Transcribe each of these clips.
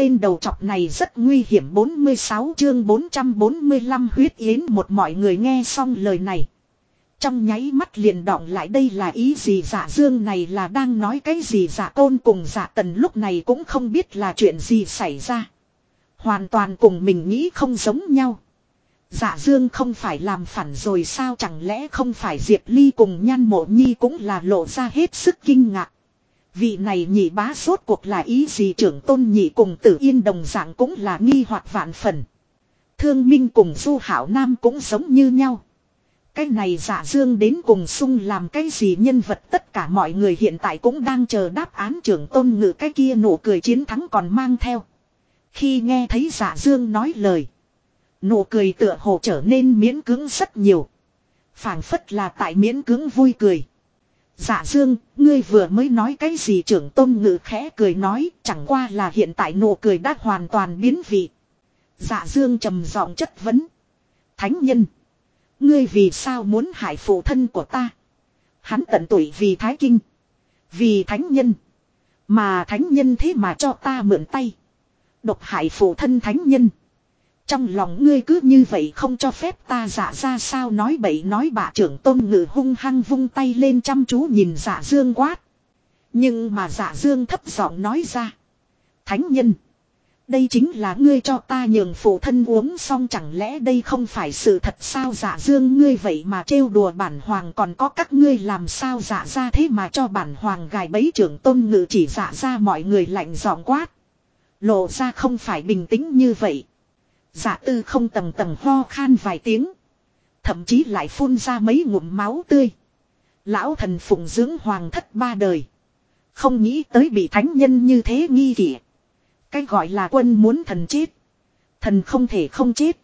tên đầu chọc này rất nguy hiểm 46 chương 445 huyết yến, một mọi người nghe xong lời này. Trong nháy mắt liền đọng lại đây là ý gì giả dương này là đang nói cái gì giả tôn cùng giả tần lúc này cũng không biết là chuyện gì xảy ra. Hoàn toàn cùng mình nghĩ không giống nhau. Giả dương không phải làm phản rồi sao chẳng lẽ không phải Diệp Ly cùng nhan mộ nhi cũng là lộ ra hết sức kinh ngạc. Vị này nhị bá suốt cuộc là ý gì trưởng tôn nhị cùng tử yên đồng dạng cũng là nghi hoặc vạn phần. Thương Minh cùng Du Hảo Nam cũng giống như nhau. Cái này giả dương đến cùng sung làm cái gì nhân vật tất cả mọi người hiện tại cũng đang chờ đáp án trưởng tôn ngự cái kia nụ cười chiến thắng còn mang theo. Khi nghe thấy giả dương nói lời. Nụ cười tựa hồ trở nên miễn cứng rất nhiều. phảng phất là tại miễn cứng vui cười. Dạ dương, ngươi vừa mới nói cái gì trưởng tôn ngự khẽ cười nói, chẳng qua là hiện tại nụ cười đã hoàn toàn biến vị. Dạ dương trầm giọng chất vấn. Thánh nhân. Ngươi vì sao muốn hại phụ thân của ta? Hắn tận tuổi vì thái kinh. Vì thánh nhân. Mà thánh nhân thế mà cho ta mượn tay. Độc hại phụ thân thánh nhân. Trong lòng ngươi cứ như vậy không cho phép ta giả ra sao nói bậy nói bạ trưởng tôn ngự hung hăng vung tay lên chăm chú nhìn giả dương quát. Nhưng mà giả dương thấp giọng nói ra. Thánh nhân. Đây chính là ngươi cho ta nhường phụ thân uống xong chẳng lẽ đây không phải sự thật sao giả dương ngươi vậy mà trêu đùa bản hoàng còn có các ngươi làm sao giả ra thế mà cho bản hoàng gài bấy trưởng tôn ngự chỉ giả ra mọi người lạnh giọng quát. Lộ ra không phải bình tĩnh như vậy. Giả tư không tầng tầng ho khan vài tiếng. Thậm chí lại phun ra mấy ngụm máu tươi. Lão thần phụng dưỡng hoàng thất ba đời. Không nghĩ tới bị thánh nhân như thế nghi kỷ. Cái gọi là quân muốn thần chết. Thần không thể không chết.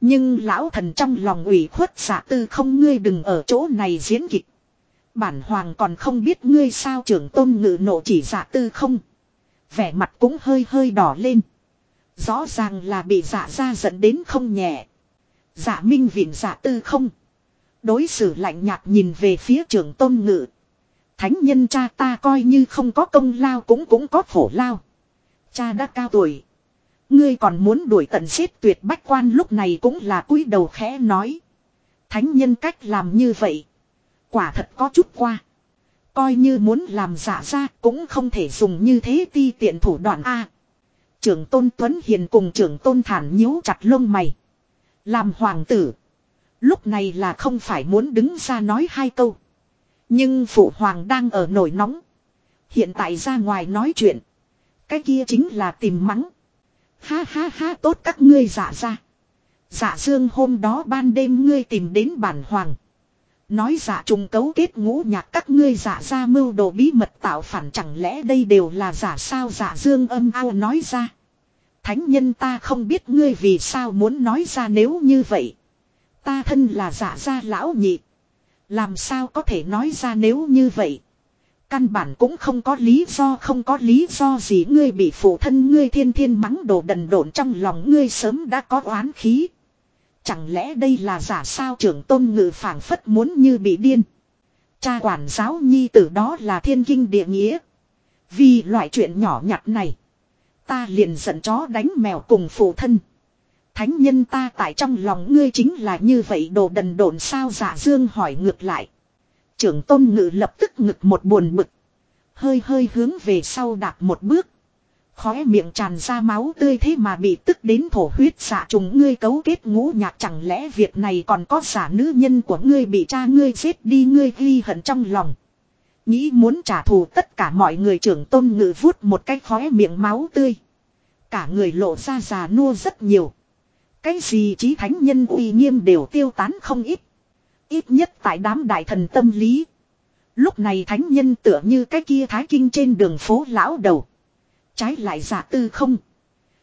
Nhưng lão thần trong lòng ủy khuất giả tư không ngươi đừng ở chỗ này diễn kịch. Bản hoàng còn không biết ngươi sao trưởng tôn ngự nộ chỉ giả tư không. Vẻ mặt cũng hơi hơi đỏ lên. Rõ ràng là bị dạ giả ra dẫn đến không nhẹ. Giả minh viện giả dạ tư không. Đối xử lạnh nhạt nhìn về phía trưởng tôn ngự. Thánh nhân cha ta coi như không có công lao cũng cũng có khổ lao. Cha đã cao tuổi. Ngươi còn muốn đuổi tận giết tuyệt bách quan lúc này cũng là cúi đầu khẽ nói. Thánh nhân cách làm như vậy. Quả thật có chút qua. Coi như muốn làm giả ra cũng không thể dùng như thế ti tiện thủ đoạn A. Trưởng tôn Tuấn Hiền cùng trưởng tôn thản nhíu chặt lông mày. Làm hoàng tử. Lúc này là không phải muốn đứng ra nói hai câu. Nhưng phụ hoàng đang ở nổi nóng. Hiện tại ra ngoài nói chuyện. Cái kia chính là tìm mắng. Ha ha ha, tốt các ngươi giả ra. Giả dương hôm đó ban đêm ngươi tìm đến bản hoàng. Nói giả trùng cấu kết ngũ nhạc các ngươi giả ra mưu đồ bí mật tạo phản chẳng lẽ đây đều là giả sao giả dương âm ao nói ra. Thánh nhân ta không biết ngươi vì sao muốn nói ra nếu như vậy. Ta thân là giả gia lão nhị. Làm sao có thể nói ra nếu như vậy. Căn bản cũng không có lý do, không có lý do gì ngươi bị phụ thân ngươi thiên thiên mắng đồ đần độn trong lòng ngươi sớm đã có oán khí. Chẳng lẽ đây là giả sao trưởng tôn ngự phảng phất muốn như bị điên. Cha quản giáo nhi tử đó là thiên kinh địa nghĩa. Vì loại chuyện nhỏ nhặt này. Ta liền giận chó đánh mèo cùng phụ thân. Thánh nhân ta tại trong lòng ngươi chính là như vậy đồ đần độn sao giả dương hỏi ngược lại. Trưởng tôn ngự lập tức ngực một buồn bực. Hơi hơi hướng về sau đạp một bước. Khóe miệng tràn ra máu tươi thế mà bị tức đến thổ huyết xạ trùng ngươi cấu kết ngũ nhạc chẳng lẽ việc này còn có giả nữ nhân của ngươi bị cha ngươi giết đi ngươi ghi hận trong lòng. Nghĩ muốn trả thù tất cả mọi người trưởng tôn ngự vuốt một cái khóe miệng máu tươi. Cả người lộ ra già nua rất nhiều. Cái gì trí thánh nhân uy nghiêm đều tiêu tán không ít. Ít nhất tại đám đại thần tâm lý. Lúc này thánh nhân tựa như cái kia thái kinh trên đường phố lão đầu. Trái lại giả tư không.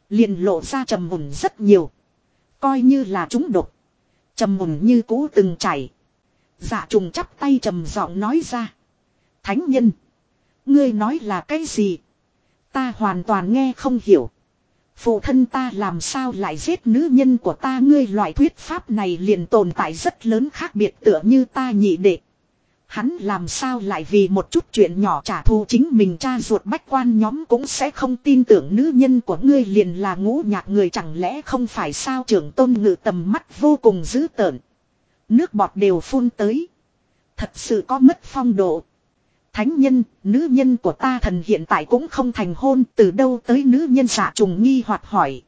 Liền lộ ra trầm mùn rất nhiều. Coi như là chúng độc. Trầm mùn như cũ từng chảy. Giả dạ trùng chắp tay trầm giọng nói ra. Thánh nhân. Ngươi nói là cái gì? Ta hoàn toàn nghe không hiểu. Phụ thân ta làm sao lại giết nữ nhân của ta ngươi loại thuyết pháp này liền tồn tại rất lớn khác biệt tựa như ta nhị đệ. Hắn làm sao lại vì một chút chuyện nhỏ trả thù chính mình cha ruột bách quan nhóm cũng sẽ không tin tưởng nữ nhân của ngươi liền là ngũ nhạc người chẳng lẽ không phải sao trưởng tôn ngự tầm mắt vô cùng dữ tợn. Nước bọt đều phun tới. Thật sự có mất phong độ. Thánh nhân, nữ nhân của ta thần hiện tại cũng không thành hôn từ đâu tới nữ nhân xạ trùng nghi hoạt hỏi.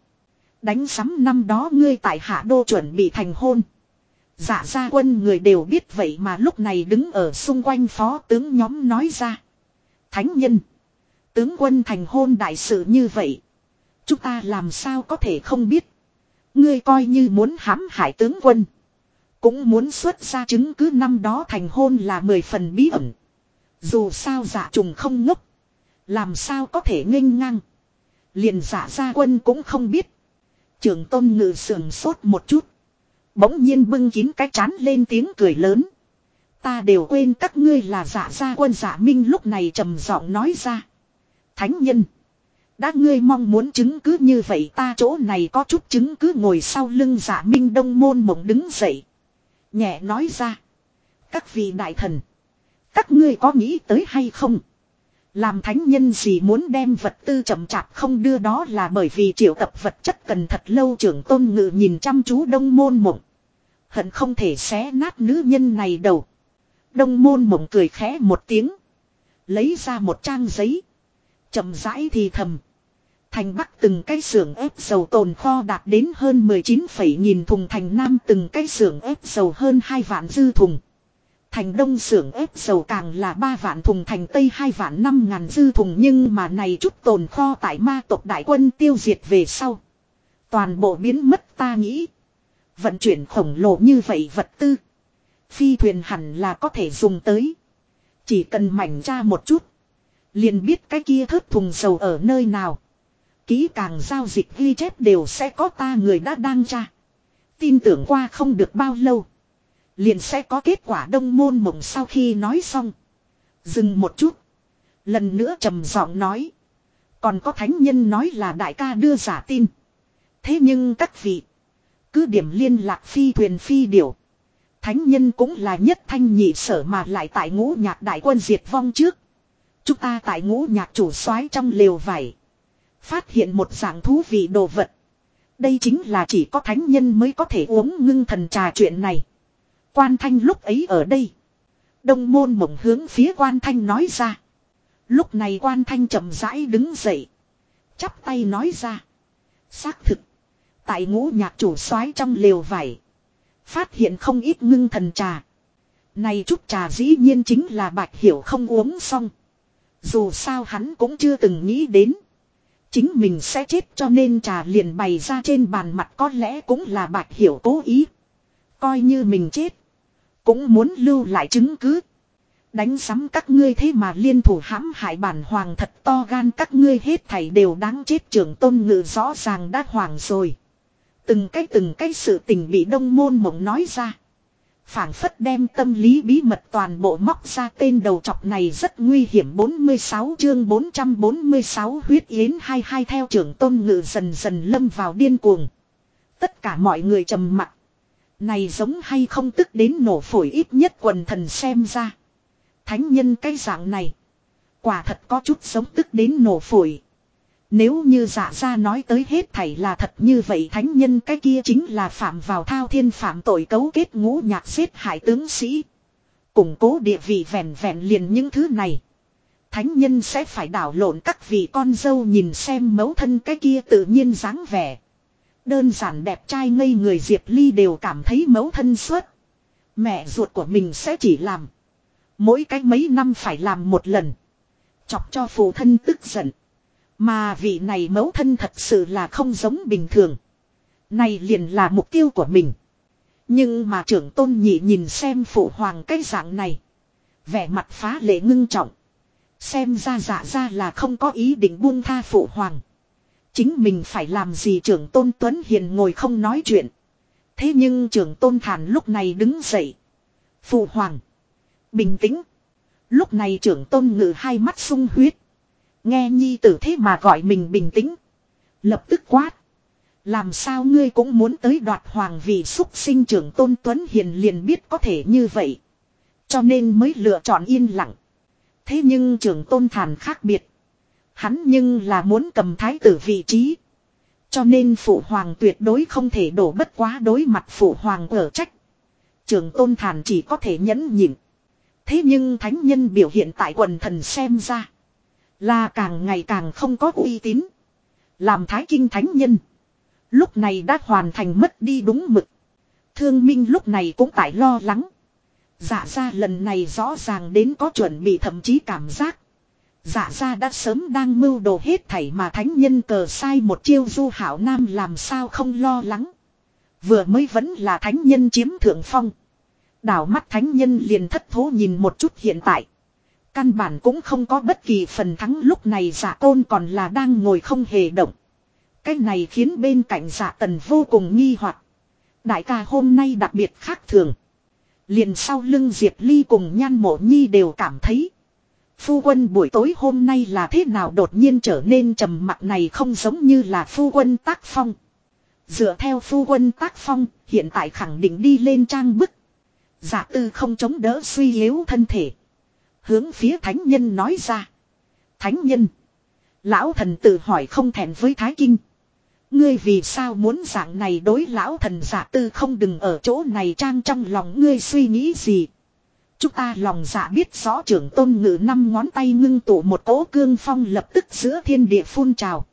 Đánh sắm năm đó ngươi tại hạ đô chuẩn bị thành hôn. Dạ gia quân người đều biết vậy mà lúc này đứng ở xung quanh phó tướng nhóm nói ra. Thánh nhân. Tướng quân thành hôn đại sự như vậy. Chúng ta làm sao có thể không biết. Ngươi coi như muốn hãm hại tướng quân. Cũng muốn xuất ra chứng cứ năm đó thành hôn là mười phần bí ẩn. Dù sao giả trùng không ngốc. Làm sao có thể nghênh ngang. Liền giả gia quân cũng không biết. Trường tôn ngự sườn sốt một chút. Bỗng nhiên bưng kín cái chán lên tiếng cười lớn. Ta đều quên các ngươi là giả gia quân giả minh lúc này trầm giọng nói ra. Thánh nhân. Đã ngươi mong muốn chứng cứ như vậy ta chỗ này có chút chứng cứ ngồi sau lưng giả minh đông môn mộng đứng dậy. Nhẹ nói ra. Các vị đại thần. Các ngươi có nghĩ tới hay không? Làm thánh nhân gì muốn đem vật tư chậm chạp không đưa đó là bởi vì triệu tập vật chất cần thật lâu trưởng tôn ngự nhìn chăm chú đông môn mộng. Hận không thể xé nát nữ nhân này đầu. Đông môn mộng cười khẽ một tiếng. Lấy ra một trang giấy. chậm rãi thì thầm. Thành Bắc từng cái xưởng ép dầu tồn kho đạt đến hơn 19 phẩy nghìn thùng, thành Nam từng cái xưởng ép dầu hơn 2 vạn dư thùng. Thành đông xưởng ép dầu càng là ba vạn thùng thành tây hai vạn năm ngàn dư thùng, nhưng mà này chút tồn kho tại ma tộc đại quân tiêu diệt về sau. Toàn bộ biến mất ta nghĩ. Vận chuyển khổng lồ như vậy vật tư. Phi thuyền hẳn là có thể dùng tới. Chỉ cần mảnh ra một chút. Liền biết cái kia thớt thùng dầu ở nơi nào. Ký càng giao dịch ghi chép đều sẽ có ta người đã đang tra. Tin tưởng qua không được bao lâu. Liền sẽ có kết quả đông môn mộng sau khi nói xong. Dừng một chút. Lần nữa trầm giọng nói. Còn có thánh nhân nói là đại ca đưa giả tin. Thế nhưng các vị. Cứ điểm liên lạc phi thuyền phi điểu. Thánh nhân cũng là nhất thanh nhị sở mà lại tại ngũ nhạc đại quân diệt vong trước. Chúng ta tại ngũ nhạc chủ soái trong lều vải. Phát hiện một dạng thú vị đồ vật. Đây chính là chỉ có thánh nhân mới có thể uống ngưng thần trà chuyện này. Quan thanh lúc ấy ở đây. Đông môn mộng hướng phía quan thanh nói ra. Lúc này quan thanh chậm rãi đứng dậy. Chắp tay nói ra. Xác thực. Tại ngũ nhạc chủ soái trong lều vải. Phát hiện không ít ngưng thần trà. Này chút trà dĩ nhiên chính là bạch hiểu không uống xong. Dù sao hắn cũng chưa từng nghĩ đến. Chính mình sẽ chết cho nên trà liền bày ra trên bàn mặt có lẽ cũng là bạch hiểu cố ý. Coi như mình chết. Cũng muốn lưu lại chứng cứ. Đánh sắm các ngươi thế mà liên thủ hãm hại bản hoàng thật to gan các ngươi hết thảy đều đáng chết trưởng tôn ngự rõ ràng đã hoàng rồi. Từng cái từng cái sự tình bị đông môn mộng nói ra. phảng phất đem tâm lý bí mật toàn bộ móc ra tên đầu chọc này rất nguy hiểm 46 chương 446 huyết yến 22 theo trưởng tôn ngự dần dần lâm vào điên cuồng. Tất cả mọi người trầm mặc. Này giống hay không tức đến nổ phổi ít nhất quần thần xem ra. Thánh nhân cái dạng này. Quả thật có chút giống tức đến nổ phổi. Nếu như dạ ra nói tới hết thảy là thật như vậy thánh nhân cái kia chính là phạm vào thao thiên phạm tội cấu kết ngũ nhạc giết hại tướng sĩ. Củng cố địa vị vẹn vẹn liền những thứ này. Thánh nhân sẽ phải đảo lộn các vị con dâu nhìn xem mẫu thân cái kia tự nhiên dáng vẻ. Đơn giản đẹp trai ngây người Diệp Ly đều cảm thấy mẫu thân suốt. Mẹ ruột của mình sẽ chỉ làm. Mỗi cách mấy năm phải làm một lần. Chọc cho phụ thân tức giận. Mà vị này mẫu thân thật sự là không giống bình thường. Này liền là mục tiêu của mình. Nhưng mà trưởng tôn nhị nhìn xem phụ hoàng cái dạng này. Vẻ mặt phá lệ ngưng trọng. Xem ra dạ ra là không có ý định buông tha phụ hoàng. Chính mình phải làm gì trưởng tôn Tuấn Hiền ngồi không nói chuyện. Thế nhưng trưởng tôn thản lúc này đứng dậy. Phụ hoàng. Bình tĩnh. Lúc này trưởng tôn ngự hai mắt sung huyết. Nghe nhi tử thế mà gọi mình bình tĩnh. Lập tức quát. Làm sao ngươi cũng muốn tới đoạt hoàng vị xúc sinh trưởng tôn Tuấn Hiền liền biết có thể như vậy. Cho nên mới lựa chọn yên lặng. Thế nhưng trưởng tôn thản khác biệt. Hắn nhưng là muốn cầm thái tử vị trí. Cho nên phụ hoàng tuyệt đối không thể đổ bất quá đối mặt phụ hoàng ở trách. Trường tôn thản chỉ có thể nhẫn nhịn. Thế nhưng thánh nhân biểu hiện tại quần thần xem ra. Là càng ngày càng không có uy tín. Làm thái kinh thánh nhân. Lúc này đã hoàn thành mất đi đúng mực. Thương minh lúc này cũng tại lo lắng. Dạ ra lần này rõ ràng đến có chuẩn bị thậm chí cảm giác. Dạ ra đã sớm đang mưu đồ hết thảy mà thánh nhân cờ sai một chiêu du hảo nam làm sao không lo lắng. Vừa mới vẫn là thánh nhân chiếm thượng phong. Đảo mắt thánh nhân liền thất thố nhìn một chút hiện tại. Căn bản cũng không có bất kỳ phần thắng lúc này giả tôn còn là đang ngồi không hề động. Cái này khiến bên cạnh giả tần vô cùng nghi hoặc. Đại ca hôm nay đặc biệt khác thường. Liền sau lưng Diệp Ly cùng nhan mộ nhi đều cảm thấy. Phu quân buổi tối hôm nay là thế nào đột nhiên trở nên trầm mặc này không giống như là phu quân tác phong. Dựa theo phu quân tác phong, hiện tại khẳng định đi lên trang bức. Giả tư không chống đỡ suy yếu thân thể. Hướng phía thánh nhân nói ra. Thánh nhân. Lão thần tự hỏi không thèm với thái kinh. Ngươi vì sao muốn dạng này đối lão thần giả tư không đừng ở chỗ này trang trong lòng ngươi suy nghĩ gì. Chúng ta lòng dạ biết rõ trưởng tôn ngự năm ngón tay ngưng tụ một cỗ cương phong lập tức giữa thiên địa phun trào.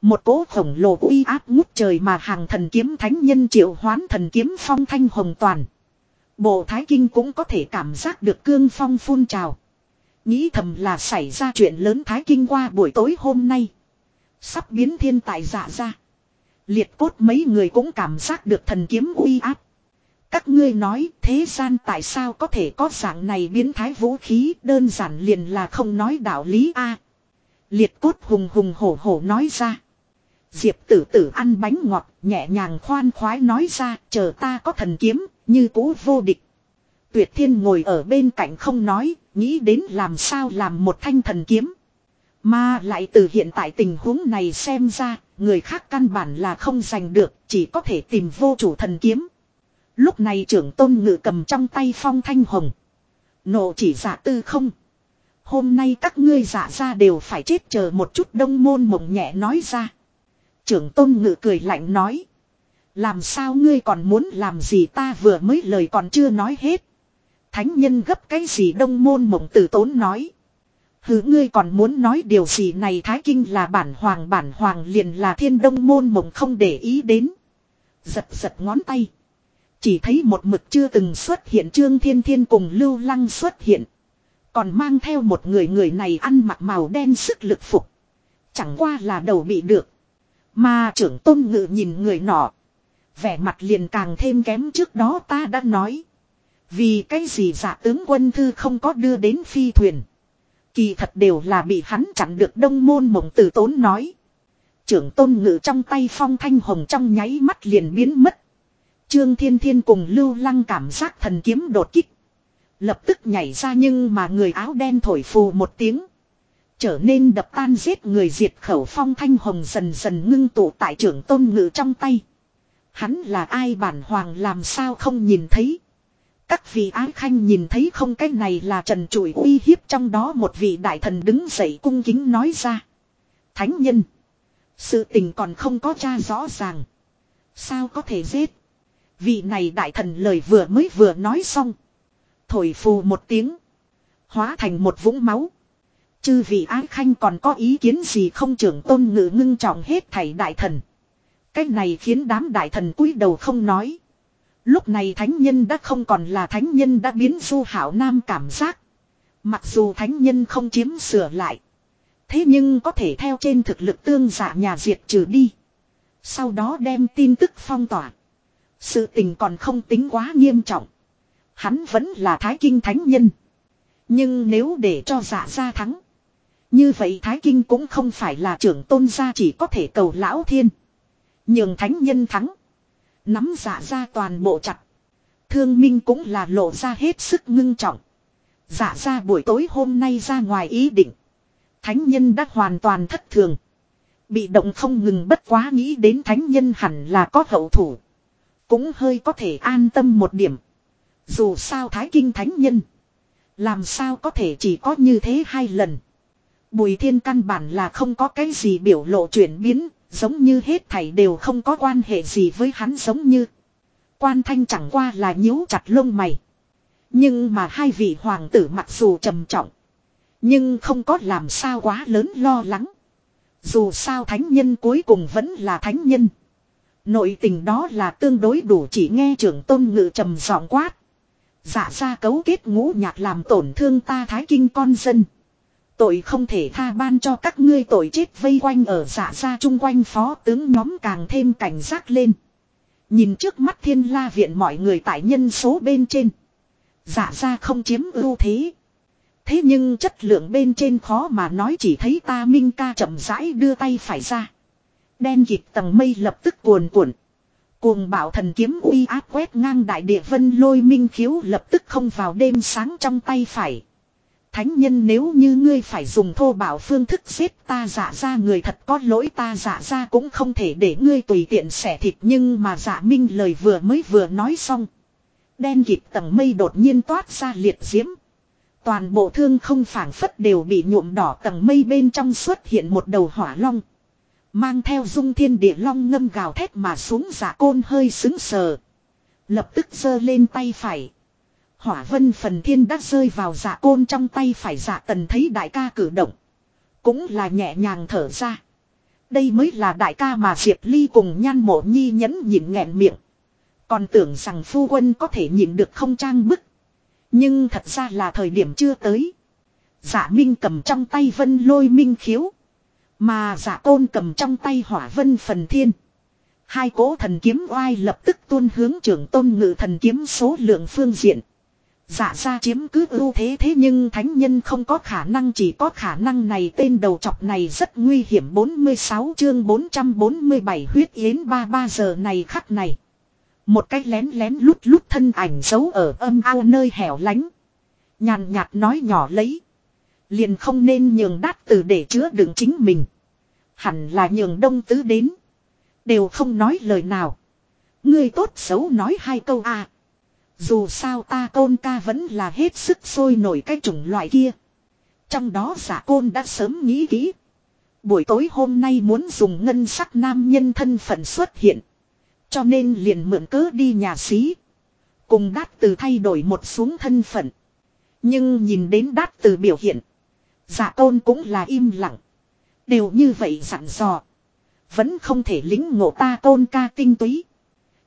Một cỗ khổng lồ uy áp ngút trời mà hàng thần kiếm thánh nhân triệu hoán thần kiếm phong thanh hồng toàn. Bộ thái kinh cũng có thể cảm giác được cương phong phun trào. Nghĩ thầm là xảy ra chuyện lớn thái kinh qua buổi tối hôm nay. Sắp biến thiên tại dạ ra. Liệt cốt mấy người cũng cảm giác được thần kiếm uy áp. Các ngươi nói, thế gian tại sao có thể có dạng này biến thái vũ khí đơn giản liền là không nói đạo lý a Liệt cốt hùng hùng hổ hổ nói ra. Diệp tử tử ăn bánh ngọt, nhẹ nhàng khoan khoái nói ra, chờ ta có thần kiếm, như cũ vô địch. Tuyệt thiên ngồi ở bên cạnh không nói, nghĩ đến làm sao làm một thanh thần kiếm. Mà lại từ hiện tại tình huống này xem ra, người khác căn bản là không giành được, chỉ có thể tìm vô chủ thần kiếm. Lúc này trưởng tôn ngự cầm trong tay phong thanh hồng. Nộ chỉ giả tư không. Hôm nay các ngươi giả ra đều phải chết chờ một chút đông môn mộng nhẹ nói ra. Trưởng tôn ngự cười lạnh nói. Làm sao ngươi còn muốn làm gì ta vừa mới lời còn chưa nói hết. Thánh nhân gấp cái gì đông môn mộng tử tốn nói. Hứ ngươi còn muốn nói điều gì này thái kinh là bản hoàng bản hoàng liền là thiên đông môn mộng không để ý đến. Giật giật ngón tay. Chỉ thấy một mực chưa từng xuất hiện Trương Thiên Thiên cùng Lưu Lăng xuất hiện. Còn mang theo một người người này ăn mặc màu đen sức lực phục. Chẳng qua là đầu bị được. Mà trưởng tôn ngự nhìn người nọ. Vẻ mặt liền càng thêm kém trước đó ta đã nói. Vì cái gì giả tướng quân thư không có đưa đến phi thuyền. Kỳ thật đều là bị hắn chặn được đông môn mộng tử tốn nói. Trưởng tôn ngự trong tay phong thanh hồng trong nháy mắt liền biến mất. Trương Thiên Thiên cùng Lưu Lăng cảm giác thần kiếm đột kích. Lập tức nhảy ra nhưng mà người áo đen thổi phù một tiếng. Trở nên đập tan giết người diệt khẩu phong thanh hồng dần dần ngưng tụ tại trưởng tôn ngự trong tay. Hắn là ai bản hoàng làm sao không nhìn thấy. Các vị ái khanh nhìn thấy không cái này là trần trụi uy hiếp trong đó một vị đại thần đứng dậy cung kính nói ra. Thánh nhân. Sự tình còn không có tra rõ ràng. Sao có thể giết. Vị này đại thần lời vừa mới vừa nói xong. Thổi phù một tiếng. Hóa thành một vũng máu. Chư vị ái khanh còn có ý kiến gì không trưởng tôn ngự ngưng trọng hết thảy đại thần. Cái này khiến đám đại thần cúi đầu không nói. Lúc này thánh nhân đã không còn là thánh nhân đã biến du hảo nam cảm giác. Mặc dù thánh nhân không chiếm sửa lại. Thế nhưng có thể theo trên thực lực tương giả nhà diệt trừ đi. Sau đó đem tin tức phong tỏa. Sự tình còn không tính quá nghiêm trọng. Hắn vẫn là thái kinh thánh nhân. Nhưng nếu để cho giả ra thắng. Như vậy thái kinh cũng không phải là trưởng tôn gia chỉ có thể cầu lão thiên. nhường thánh nhân thắng. Nắm giả ra toàn bộ chặt. Thương minh cũng là lộ ra hết sức ngưng trọng. Giả ra buổi tối hôm nay ra ngoài ý định. Thánh nhân đã hoàn toàn thất thường. Bị động không ngừng bất quá nghĩ đến thánh nhân hẳn là có hậu thủ. Cũng hơi có thể an tâm một điểm. Dù sao thái kinh thánh nhân. Làm sao có thể chỉ có như thế hai lần. Bùi thiên căn bản là không có cái gì biểu lộ chuyển biến, giống như hết thảy đều không có quan hệ gì với hắn giống như. Quan thanh chẳng qua là nhíu chặt lông mày. Nhưng mà hai vị hoàng tử mặc dù trầm trọng. Nhưng không có làm sao quá lớn lo lắng. Dù sao thánh nhân cuối cùng vẫn là thánh nhân. Nội tình đó là tương đối đủ chỉ nghe trưởng tôn ngự trầm giọng quát. Dạ ra cấu kết ngũ nhạc làm tổn thương ta thái kinh con dân. Tội không thể tha ban cho các ngươi tội chết vây quanh ở dạ ra chung quanh phó tướng nhóm càng thêm cảnh giác lên. Nhìn trước mắt thiên la viện mọi người tại nhân số bên trên. Dạ ra không chiếm ưu thế. Thế nhưng chất lượng bên trên khó mà nói chỉ thấy ta Minh ca chậm rãi đưa tay phải ra. Đen kịp tầng mây lập tức cuồn cuộn. Cuồng bảo thần kiếm uy áp quét ngang đại địa vân lôi minh khiếu lập tức không vào đêm sáng trong tay phải. Thánh nhân nếu như ngươi phải dùng thô bảo phương thức giết ta dạ ra người thật có lỗi ta dạ ra cũng không thể để ngươi tùy tiện xẻ thịt nhưng mà dạ minh lời vừa mới vừa nói xong. Đen kịp tầng mây đột nhiên toát ra liệt diễm. Toàn bộ thương không phảng phất đều bị nhuộm đỏ tầng mây bên trong xuất hiện một đầu hỏa long. Mang theo dung thiên địa long ngâm gào thét mà xuống giả côn hơi xứng sờ. Lập tức giơ lên tay phải. Hỏa vân phần thiên đã rơi vào giả côn trong tay phải giả tần thấy đại ca cử động. Cũng là nhẹ nhàng thở ra. Đây mới là đại ca mà Diệp Ly cùng nhan mộ nhi nhẫn nhịn nghẹn miệng. Còn tưởng rằng phu quân có thể nhịn được không trang bức. Nhưng thật ra là thời điểm chưa tới. Giả minh cầm trong tay vân lôi minh khiếu. Mà giả côn cầm trong tay hỏa vân phần thiên. Hai cỗ thần kiếm oai lập tức tuôn hướng trưởng tôn ngự thần kiếm số lượng phương diện. Giả ra chiếm cứ ưu thế thế nhưng thánh nhân không có khả năng, chỉ có khả năng này tên đầu chọc này rất nguy hiểm 46 chương 447 huyết yến 33 giờ này khắc này. Một cái lén lén lút lút thân ảnh giấu ở âm ao nơi hẻo lánh. Nhàn nhạt nói nhỏ lấy. Liền không nên nhường đát từ để chứa đựng chính mình. Hẳn là nhường đông tứ đến. Đều không nói lời nào. Ngươi tốt xấu nói hai câu à. Dù sao ta côn ca vẫn là hết sức sôi nổi cái chủng loại kia. Trong đó giả côn đã sớm nghĩ kỹ. Buổi tối hôm nay muốn dùng ngân sắc nam nhân thân phận xuất hiện. Cho nên liền mượn cớ đi nhà xí. Cùng đát từ thay đổi một xuống thân phận. Nhưng nhìn đến đát từ biểu hiện. Giả tôn cũng là im lặng. Đều như vậy sẵn dò. Vẫn không thể lính ngộ ta tôn ca tinh túy.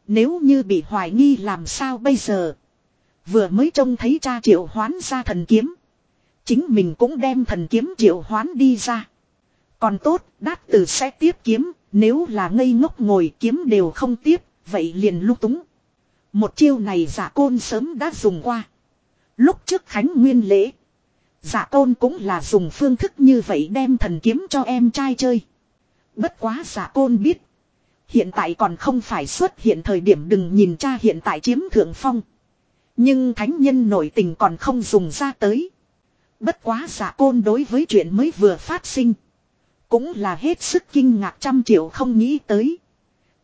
Nếu như bị hoài nghi làm sao bây giờ. Vừa mới trông thấy cha triệu hoán ra thần kiếm. Chính mình cũng đem thần kiếm triệu hoán đi ra. Còn tốt, đát tử sẽ tiếp kiếm, nếu là ngây ngốc ngồi kiếm đều không tiếp, vậy liền lúc túng. Một chiêu này giả côn sớm đã dùng qua. Lúc trước Khánh Nguyên lễ. Giả côn cũng là dùng phương thức như vậy đem thần kiếm cho em trai chơi. Bất quá giả côn biết. Hiện tại còn không phải xuất hiện thời điểm đừng nhìn cha hiện tại chiếm thượng phong. Nhưng thánh nhân nổi tình còn không dùng ra tới. Bất quá giả côn đối với chuyện mới vừa phát sinh. Cũng là hết sức kinh ngạc trăm triệu không nghĩ tới.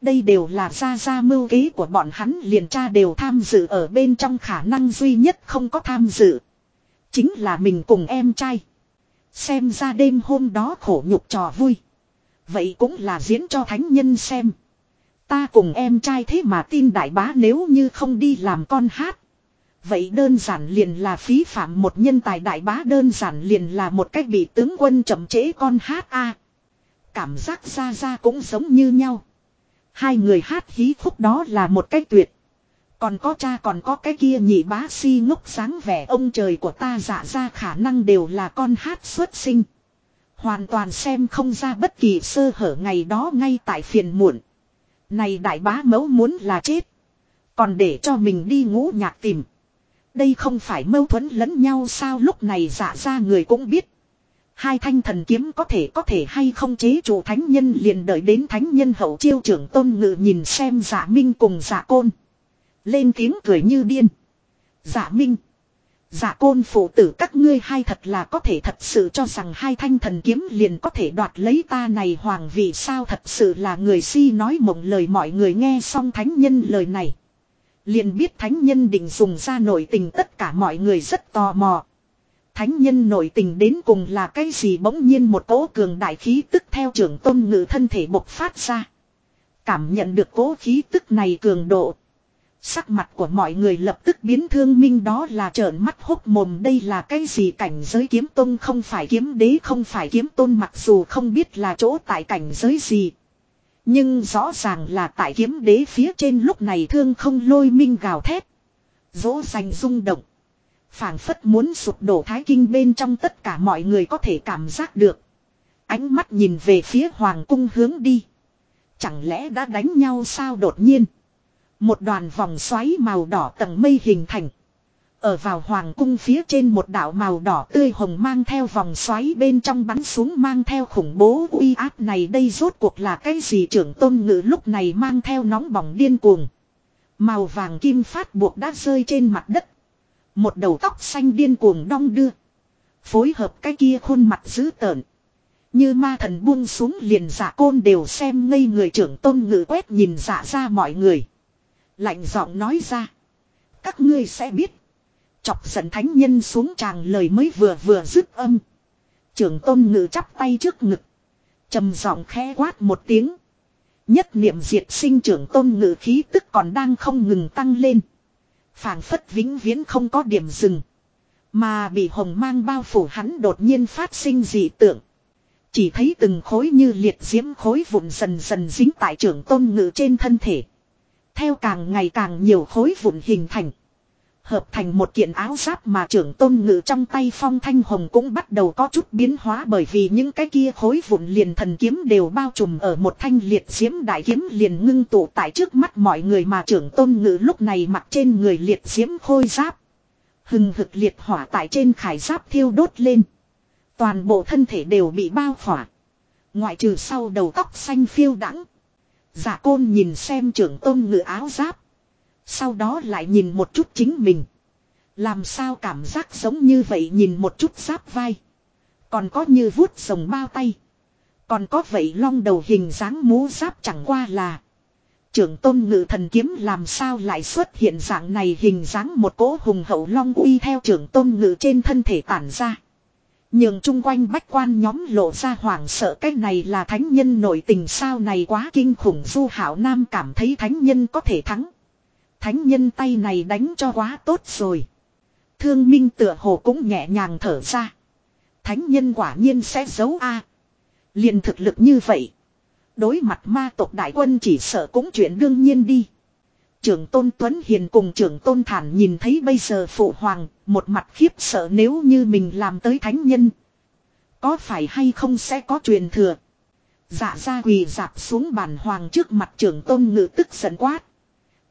Đây đều là ra ra mưu kế của bọn hắn liền cha đều tham dự ở bên trong khả năng duy nhất không có tham dự. Chính là mình cùng em trai. Xem ra đêm hôm đó khổ nhục trò vui. Vậy cũng là diễn cho thánh nhân xem. Ta cùng em trai thế mà tin đại bá nếu như không đi làm con hát. Vậy đơn giản liền là phí phạm một nhân tài đại bá đơn giản liền là một cách bị tướng quân chậm trễ con hát a Cảm giác ra ra cũng giống như nhau. Hai người hát hí khúc đó là một cách tuyệt. Còn có cha còn có cái kia nhị bá si ngốc sáng vẻ, ông trời của ta dạ ra khả năng đều là con hát xuất sinh. Hoàn toàn xem không ra bất kỳ sơ hở ngày đó ngay tại phiền muộn. Này đại bá mẫu muốn là chết. Còn để cho mình đi ngũ nhạc tìm. Đây không phải mâu thuẫn lẫn nhau sao, lúc này dạ ra người cũng biết. Hai thanh thần kiếm có thể có thể hay không chế chủ thánh nhân liền đợi đến thánh nhân hậu chiêu trưởng tôn ngự nhìn xem dạ minh cùng dạ côn. Lên tiếng cười như điên. Dạ minh. Dạ côn phụ tử các ngươi hai thật là có thể thật sự cho rằng hai thanh thần kiếm liền có thể đoạt lấy ta này hoàng vì sao thật sự là người si nói mộng lời mọi người nghe xong thánh nhân lời này. Liền biết thánh nhân định dùng ra nội tình tất cả mọi người rất tò mò. Thánh nhân nội tình đến cùng là cái gì bỗng nhiên một cỗ cường đại khí tức theo trưởng tôn ngự thân thể bộc phát ra. Cảm nhận được cỗ khí tức này cường độ. Sắc mặt của mọi người lập tức biến thương minh đó là trợn mắt hốc mồm, đây là cái gì cảnh giới kiếm tôn không phải kiếm đế, không phải kiếm tôn, mặc dù không biết là chỗ tại cảnh giới gì. Nhưng rõ ràng là tại kiếm đế phía trên lúc này thương không lôi minh gào thét. Dỗ dành rung động. phảng phất muốn sụp đổ thái kinh bên trong tất cả mọi người có thể cảm giác được. Ánh mắt nhìn về phía hoàng cung hướng đi. Chẳng lẽ đã đánh nhau sao đột nhiên. Một đoàn vòng xoáy màu đỏ tầng mây hình thành. Ở vào hoàng cung phía trên một đảo màu đỏ tươi hồng mang theo vòng xoáy bên trong bắn xuống mang theo khủng bố uy áp này đây rốt cuộc là cái gì trưởng tôn ngữ lúc này mang theo nóng bỏng điên cuồng. Màu vàng kim phát buộc đã rơi trên mặt đất. Một đầu tóc xanh điên cuồng đong đưa. Phối hợp cái kia khuôn mặt dữ tợn. Như ma thần buông xuống liền giả côn đều xem ngây người trưởng tôn ngữ quét nhìn giả ra mọi người. Lạnh giọng nói ra. Các ngươi sẽ biết. Chọc giận thánh nhân xuống tràng lời mới vừa vừa dứt âm. Trưởng tôn ngự chắp tay trước ngực. trầm giọng khẽ quát một tiếng. Nhất niệm diệt sinh trưởng tôn ngự khí tức còn đang không ngừng tăng lên. phảng phất vĩnh viễn không có điểm dừng. Mà bị hồng mang bao phủ hắn đột nhiên phát sinh dị tượng. Chỉ thấy từng khối như liệt diễm khối vụn dần dần dính tại trưởng tôn ngự trên thân thể. Theo càng ngày càng nhiều khối vụn hình thành. Hợp thành một kiện áo giáp mà trưởng tôn ngự trong tay phong thanh hồng cũng bắt đầu có chút biến hóa bởi vì những cái kia khối vụn liền thần kiếm đều bao trùm ở một thanh liệt diễm đại kiếm liền ngưng tụ tại trước mắt mọi người mà trưởng tôn ngự lúc này mặc trên người liệt diễm khôi giáp. Hừng hực liệt hỏa tại trên khải giáp thiêu đốt lên. Toàn bộ thân thể đều bị bao khỏa. Ngoại trừ sau đầu tóc xanh phiêu đắng. Giả côn nhìn xem trưởng tôn ngự áo giáp. Sau đó lại nhìn một chút chính mình. Làm sao cảm giác giống như vậy nhìn một chút giáp vai. Còn có như vuốt sồng bao tay. Còn có vậy long đầu hình dáng mũ giáp chẳng qua là. Trưởng tôn ngự thần kiếm làm sao lại xuất hiện dạng này hình dáng một cỗ hùng hậu long uy theo trưởng tôn ngự trên thân thể tản ra. Nhưng chung quanh bách quan nhóm lộ ra hoảng sợ cái này là thánh nhân nổi tình sao này quá kinh khủng du hảo nam cảm thấy thánh nhân có thể thắng. Thánh nhân tay này đánh cho quá tốt rồi. Thương minh tựa hồ cũng nhẹ nhàng thở ra. Thánh nhân quả nhiên sẽ giấu A. liền thực lực như vậy. Đối mặt ma tộc đại quân chỉ sợ cũng chuyện đương nhiên đi. Trưởng tôn Tuấn Hiền cùng trưởng tôn Thản nhìn thấy bây giờ phụ hoàng, một mặt khiếp sợ nếu như mình làm tới thánh nhân. Có phải hay không sẽ có truyền thừa. Dạ ra quỳ dạp xuống bàn hoàng trước mặt trưởng tôn ngự tức giận quát.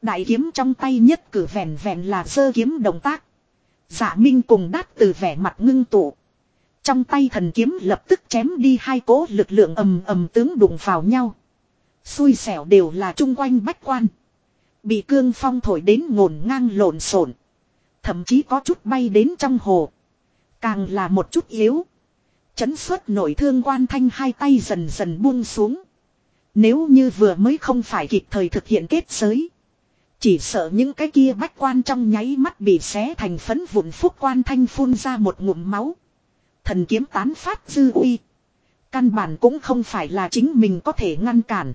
Đại kiếm trong tay nhất cử vẹn vẹn là sơ kiếm động tác. Dạ minh cùng đát từ vẻ mặt ngưng tụ. Trong tay thần kiếm lập tức chém đi hai cố lực lượng ầm ầm tướng đụng vào nhau. Xui xẻo đều là chung quanh bách quan. Bị cương phong thổi đến ngổn ngang lộn xộn. Thậm chí có chút bay đến trong hồ. Càng là một chút yếu. Chấn suất nổi thương quan thanh hai tay dần dần buông xuống. Nếu như vừa mới không phải kịp thời thực hiện kết giới. Chỉ sợ những cái kia bách quan trong nháy mắt bị xé thành phấn vụn phúc quan thanh phun ra một ngụm máu. Thần kiếm tán phát dư uy. Căn bản cũng không phải là chính mình có thể ngăn cản.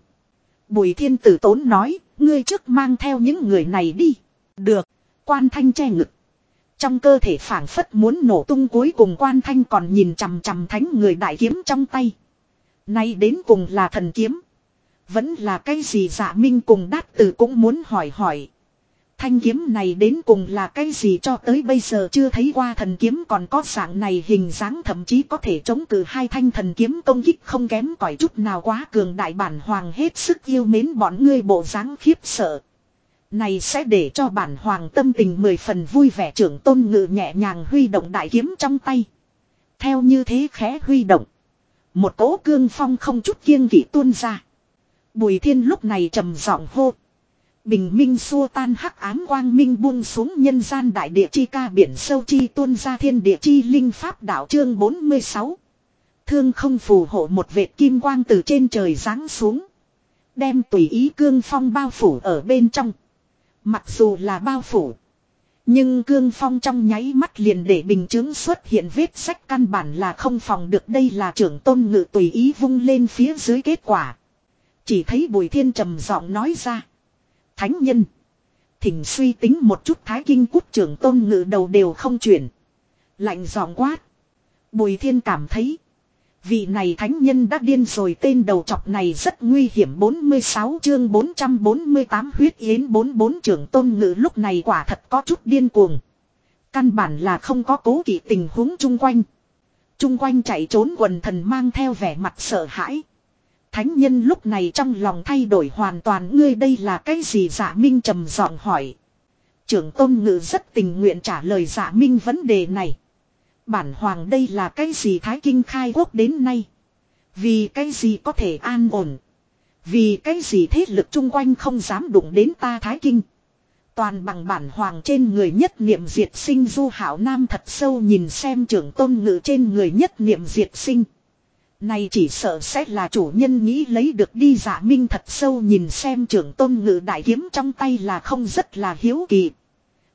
Bùi thiên tử tốn nói, ngươi trước mang theo những người này đi. Được, quan thanh che ngực. Trong cơ thể phản phất muốn nổ tung cuối cùng quan thanh còn nhìn chằm chằm thánh người đại kiếm trong tay. Nay đến cùng là thần kiếm. Vẫn là cái gì dạ minh cùng đát tử cũng muốn hỏi hỏi. Thanh kiếm này đến cùng là cái gì cho tới bây giờ chưa thấy qua thần kiếm còn có dạng này hình dáng thậm chí có thể chống cự hai thanh thần kiếm công kích không kém cỏi chút nào quá cường đại bản hoàng hết sức yêu mến bọn ngươi bộ dáng khiếp sợ. Này sẽ để cho bản hoàng tâm tình mười phần vui vẻ, trưởng tôn ngự nhẹ nhàng huy động đại kiếm trong tay. Theo như thế khẽ huy động. Một cỗ cương phong không chút kiêng kỵ tuôn ra. Bùi thiên lúc này trầm giọng hô. Bình minh xua tan hắc ám quang minh buông xuống nhân gian đại địa chi ca biển sâu chi tuôn ra thiên địa chi linh pháp đạo chương 46. Thương không phù hộ một vệt kim quang từ trên trời giáng xuống. Đem tùy ý cương phong bao phủ ở bên trong. Mặc dù là bao phủ. Nhưng cương phong trong nháy mắt liền để bình chứng xuất hiện vết sách căn bản là không phòng được đây là trưởng tôn ngự tùy ý vung lên phía dưới kết quả. Chỉ thấy bùi thiên trầm giọng nói ra. Thánh nhân. Thỉnh suy tính một chút thái kinh cút trưởng tôn ngự đầu đều không chuyển. Lạnh giọng quát. Bùi thiên cảm thấy. Vị này thánh nhân đã điên rồi, tên đầu chọc này rất nguy hiểm 46 chương 448 huyết yến 44 trưởng tôn ngữ lúc này quả thật có chút điên cuồng. Căn bản là không có cố kỵ tình huống chung quanh. Chung quanh chạy trốn quần thần mang theo vẻ mặt sợ hãi. Thánh nhân lúc này trong lòng thay đổi hoàn toàn, ngươi đây là cái gì dạ minh trầm giọng hỏi. Trưởng tôn ngữ rất tình nguyện trả lời dạ minh vấn đề này. Bản hoàng đây là cái gì thái kinh khai quốc đến nay. Vì cái gì có thể an ổn. Vì cái gì thế lực chung quanh không dám đụng đến ta thái kinh. Toàn bằng bản hoàng trên người nhất niệm diệt sinh du hảo nam thật sâu nhìn xem trưởng tôn ngự trên người nhất niệm diệt sinh. Này chỉ sợ sẽ là chủ nhân nghĩ lấy được đi giả minh thật sâu nhìn xem trưởng tôn ngự đại kiếm trong tay là không rất là hiếu kỳ.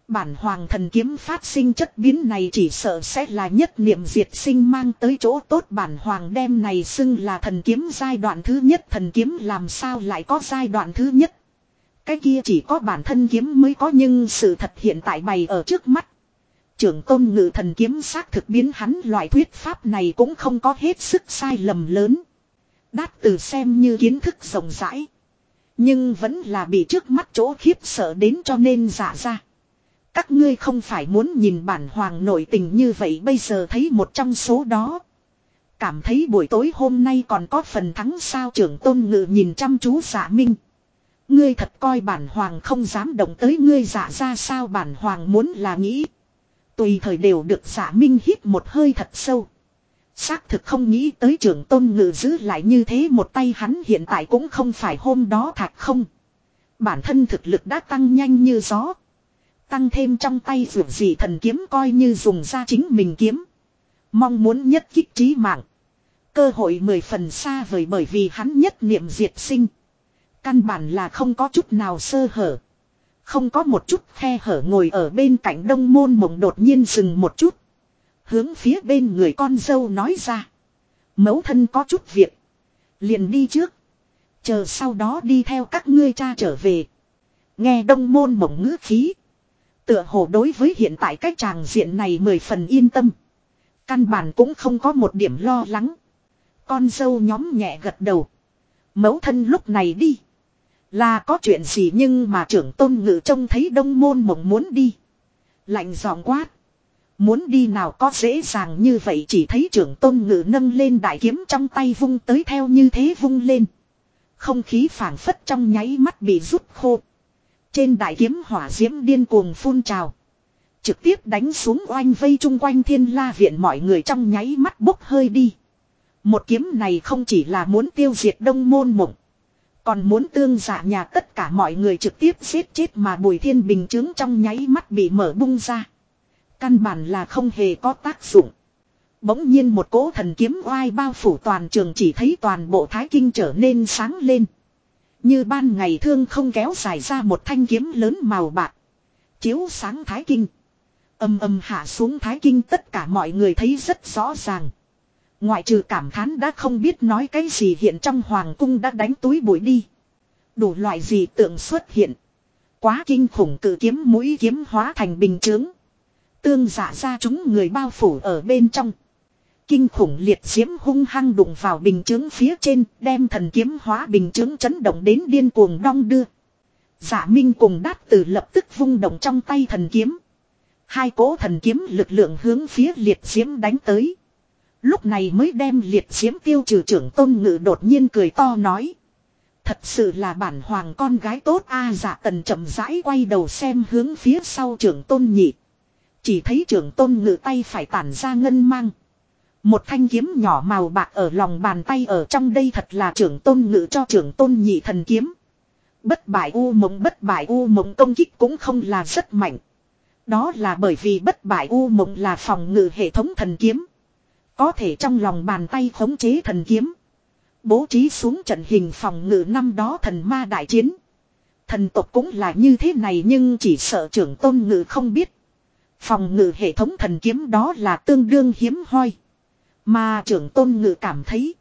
Bản hoàng thần kiếm phát sinh chất biến này chỉ sợ sẽ là nhất niệm diệt sinh mang tới chỗ tốt bản hoàng đem này xưng là thần kiếm giai đoạn thứ nhất thần kiếm làm sao lại có giai đoạn thứ nhất. Cái kia chỉ có bản thân kiếm mới có nhưng sự thật hiện tại bày ở trước mắt. Trưởng tôn ngự thần kiếm xác thực biến hắn loại thuyết pháp này cũng không có hết sức sai lầm lớn. Đát từ xem như kiến thức rộng rãi. Nhưng vẫn là bị trước mắt chỗ khiếp sợ đến cho nên giả ra. Các ngươi không phải muốn nhìn bản hoàng nổi tình như vậy bây giờ thấy một trong số đó. Cảm thấy buổi tối hôm nay còn có phần thắng sao trưởng tôn ngự nhìn chăm chú giả minh. Ngươi thật coi bản hoàng không dám động tới ngươi giả ra sao bản hoàng muốn là nghĩ. Tùy thời đều được giả minh hít một hơi thật sâu. Xác thực không nghĩ tới trưởng tôn ngự giữ lại như thế một tay hắn hiện tại cũng không phải hôm đó thạch không. Bản thân thực lực đã tăng nhanh như gió. Tăng thêm trong tay vượt gì thần kiếm coi như dùng ra chính mình kiếm. Mong muốn nhất kích trí mạng. Cơ hội mười phần xa vời bởi vì hắn nhất niệm diệt sinh. Căn bản là không có chút nào sơ hở. Không có một chút khe hở ngồi ở bên cạnh đông môn mộng đột nhiên dừng một chút. Hướng phía bên người con dâu nói ra. Mẫu thân có chút việc. Liền đi trước. Chờ sau đó đi theo các ngươi cha trở về. Nghe đông môn mộng ngữ khí. Tựa hồ đối với hiện tại cái tràng diện này mười phần yên tâm. Căn bản cũng không có một điểm lo lắng. Con dâu nhóm nhẹ gật đầu. Mẫu thân lúc này đi. Là có chuyện gì nhưng mà trưởng tôn ngự trông thấy đông môn mộng muốn đi. Lạnh giọng quát. Muốn đi nào có dễ dàng như vậy chỉ thấy trưởng tôn ngự nâng lên đại kiếm trong tay vung tới theo như thế vung lên. Không khí phảng phất trong nháy mắt bị rút khô. Trên đại kiếm hỏa diễm điên cuồng phun trào. Trực tiếp đánh xuống oanh vây chung quanh thiên la viện mọi người trong nháy mắt bốc hơi đi. Một kiếm này không chỉ là muốn tiêu diệt đông môn mộng. Còn muốn tương giả nhà tất cả mọi người trực tiếp giết chết mà bùi thiên bình chứng trong nháy mắt bị mở bung ra. Căn bản là không hề có tác dụng. Bỗng nhiên một cỗ thần kiếm oai bao phủ toàn trường chỉ thấy toàn bộ thái kinh trở nên sáng lên. Như ban ngày thương không kéo dài ra một thanh kiếm lớn màu bạc. Chiếu sáng thái kinh. Âm âm hạ xuống thái kinh tất cả mọi người thấy rất rõ ràng. Ngoại trừ cảm thán đã không biết nói cái gì hiện trong hoàng cung đã đánh túi bụi đi. Đủ loại gì tượng xuất hiện. Quá kinh khủng cử kiếm mũi kiếm hóa thành bình chướng. Tương giả ra chúng người bao phủ ở bên trong. Kinh khủng liệt diễm hung hăng đụng vào bình chứng phía trên, đem thần kiếm hóa bình chứng chấn động đến điên cuồng đong đưa. Giả Minh cùng đát tử lập tức vung động trong tay thần kiếm. Hai cỗ thần kiếm lực lượng hướng phía liệt diễm đánh tới. Lúc này mới đem liệt diễm tiêu trừ trưởng tôn ngự đột nhiên cười to nói. Thật sự là bản hoàng con gái tốt a à, tần chậm rãi quay đầu xem hướng phía sau trưởng tôn nhị. Chỉ thấy trưởng tôn ngự tay phải tản ra ngân mang. Một thanh kiếm nhỏ màu bạc ở lòng bàn tay ở trong đây thật là trưởng tôn ngự cho trưởng tôn nhị thần kiếm. Bất bại u mộng, bất bại u mộng công kích cũng không là rất mạnh. Đó là bởi vì bất bại u mộng là phòng ngự hệ thống thần kiếm. Có thể trong lòng bàn tay khống chế thần kiếm. Bố trí xuống trận hình phòng ngự năm đó thần ma đại chiến. Thần tộc cũng là như thế này nhưng chỉ sợ trưởng tôn ngự không biết. Phòng ngự hệ thống thần kiếm đó là tương đương hiếm hoi. Mà trưởng tôn ngự cảm thấy.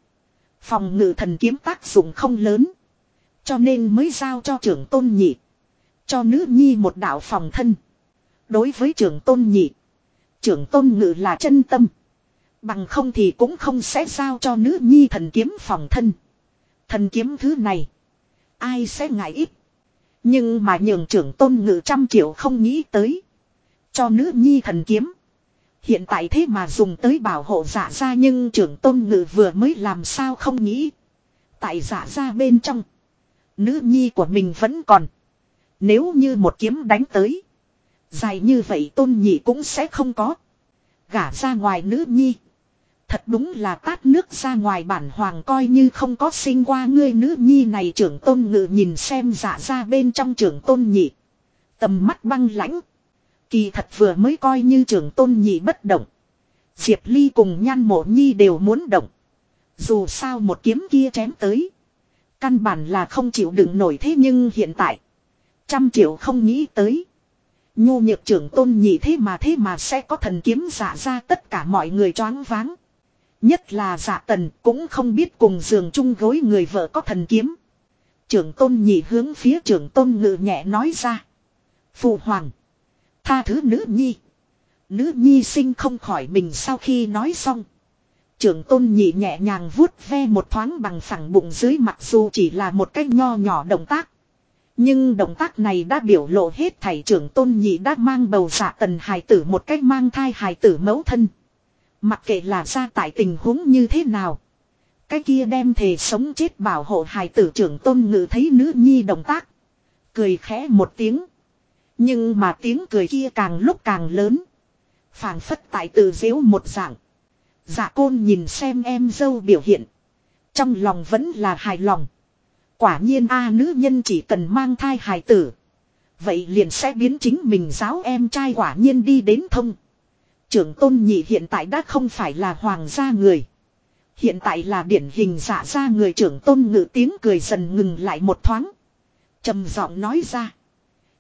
Phòng ngự thần kiếm tác dụng không lớn. Cho nên mới giao cho trưởng tôn nhị. Cho nữ nhi một đạo phòng thân. Đối với trưởng tôn nhị. Trưởng tôn ngự là chân tâm. Bằng không thì cũng không sẽ giao cho nữ nhi thần kiếm phòng thân. Thần kiếm thứ này. Ai sẽ ngại ít. Nhưng mà nhường trưởng tôn ngự trăm triệu không nghĩ tới. Cho nữ nhi thần kiếm. Hiện tại thế mà dùng tới bảo hộ giả ra nhưng trưởng tôn ngự vừa mới làm sao không nghĩ. Tại giả ra bên trong. Nữ nhi của mình vẫn còn. Nếu như một kiếm đánh tới. Dài như vậy tôn nhị cũng sẽ không có. Gả ra ngoài nữ nhi. Thật đúng là tát nước ra ngoài bản hoàng coi như không có sinh qua ngươi nữ nhi này trưởng tôn ngự nhìn xem giả ra bên trong trưởng tôn nhị. Tầm mắt băng lãnh. Kỳ thật vừa mới coi như trưởng tôn nhị bất động. Diệp Ly cùng nhan mộ nhi đều muốn động. Dù sao một kiếm kia chém tới. Căn bản là không chịu đựng nổi thế nhưng hiện tại. Trăm triệu không nghĩ tới. Nhu nhược trưởng tôn nhị thế mà thế mà sẽ có thần kiếm giả ra tất cả mọi người choáng váng. Nhất là giả tần cũng không biết cùng giường chung gối người vợ có thần kiếm. Trưởng tôn nhị hướng phía trưởng tôn ngự nhẹ nói ra. Phụ hoàng. Tha thứ nữ nhi. Nữ nhi sinh không khỏi mình sau khi nói xong. Trưởng tôn nhị nhẹ nhàng vuốt ve một thoáng bằng phẳng bụng dưới mặc dù chỉ là một cái nho nhỏ động tác. Nhưng động tác này đã biểu lộ hết thảy trưởng tôn nhị đã mang bầu dạ tần hài tử một cách mang thai hài tử mẫu thân. Mặc kệ là ra tại tình huống như thế nào. Cái kia đem thể sống chết bảo hộ hài tử trưởng tôn ngự thấy nữ nhi động tác. Cười khẽ một tiếng. Nhưng mà tiếng cười kia càng lúc càng lớn. phảng phất tại từ dễu một dạng. Dạ côn nhìn xem em dâu biểu hiện. Trong lòng vẫn là hài lòng. Quả nhiên a nữ nhân chỉ cần mang thai hài tử. Vậy liền sẽ biến chính mình giáo em trai quả nhiên đi đến thông. Trưởng tôn nhị hiện tại đã không phải là hoàng gia người. Hiện tại là điển hình dạ giả ra người trưởng tôn ngự tiếng cười dần ngừng lại một thoáng. trầm giọng nói ra.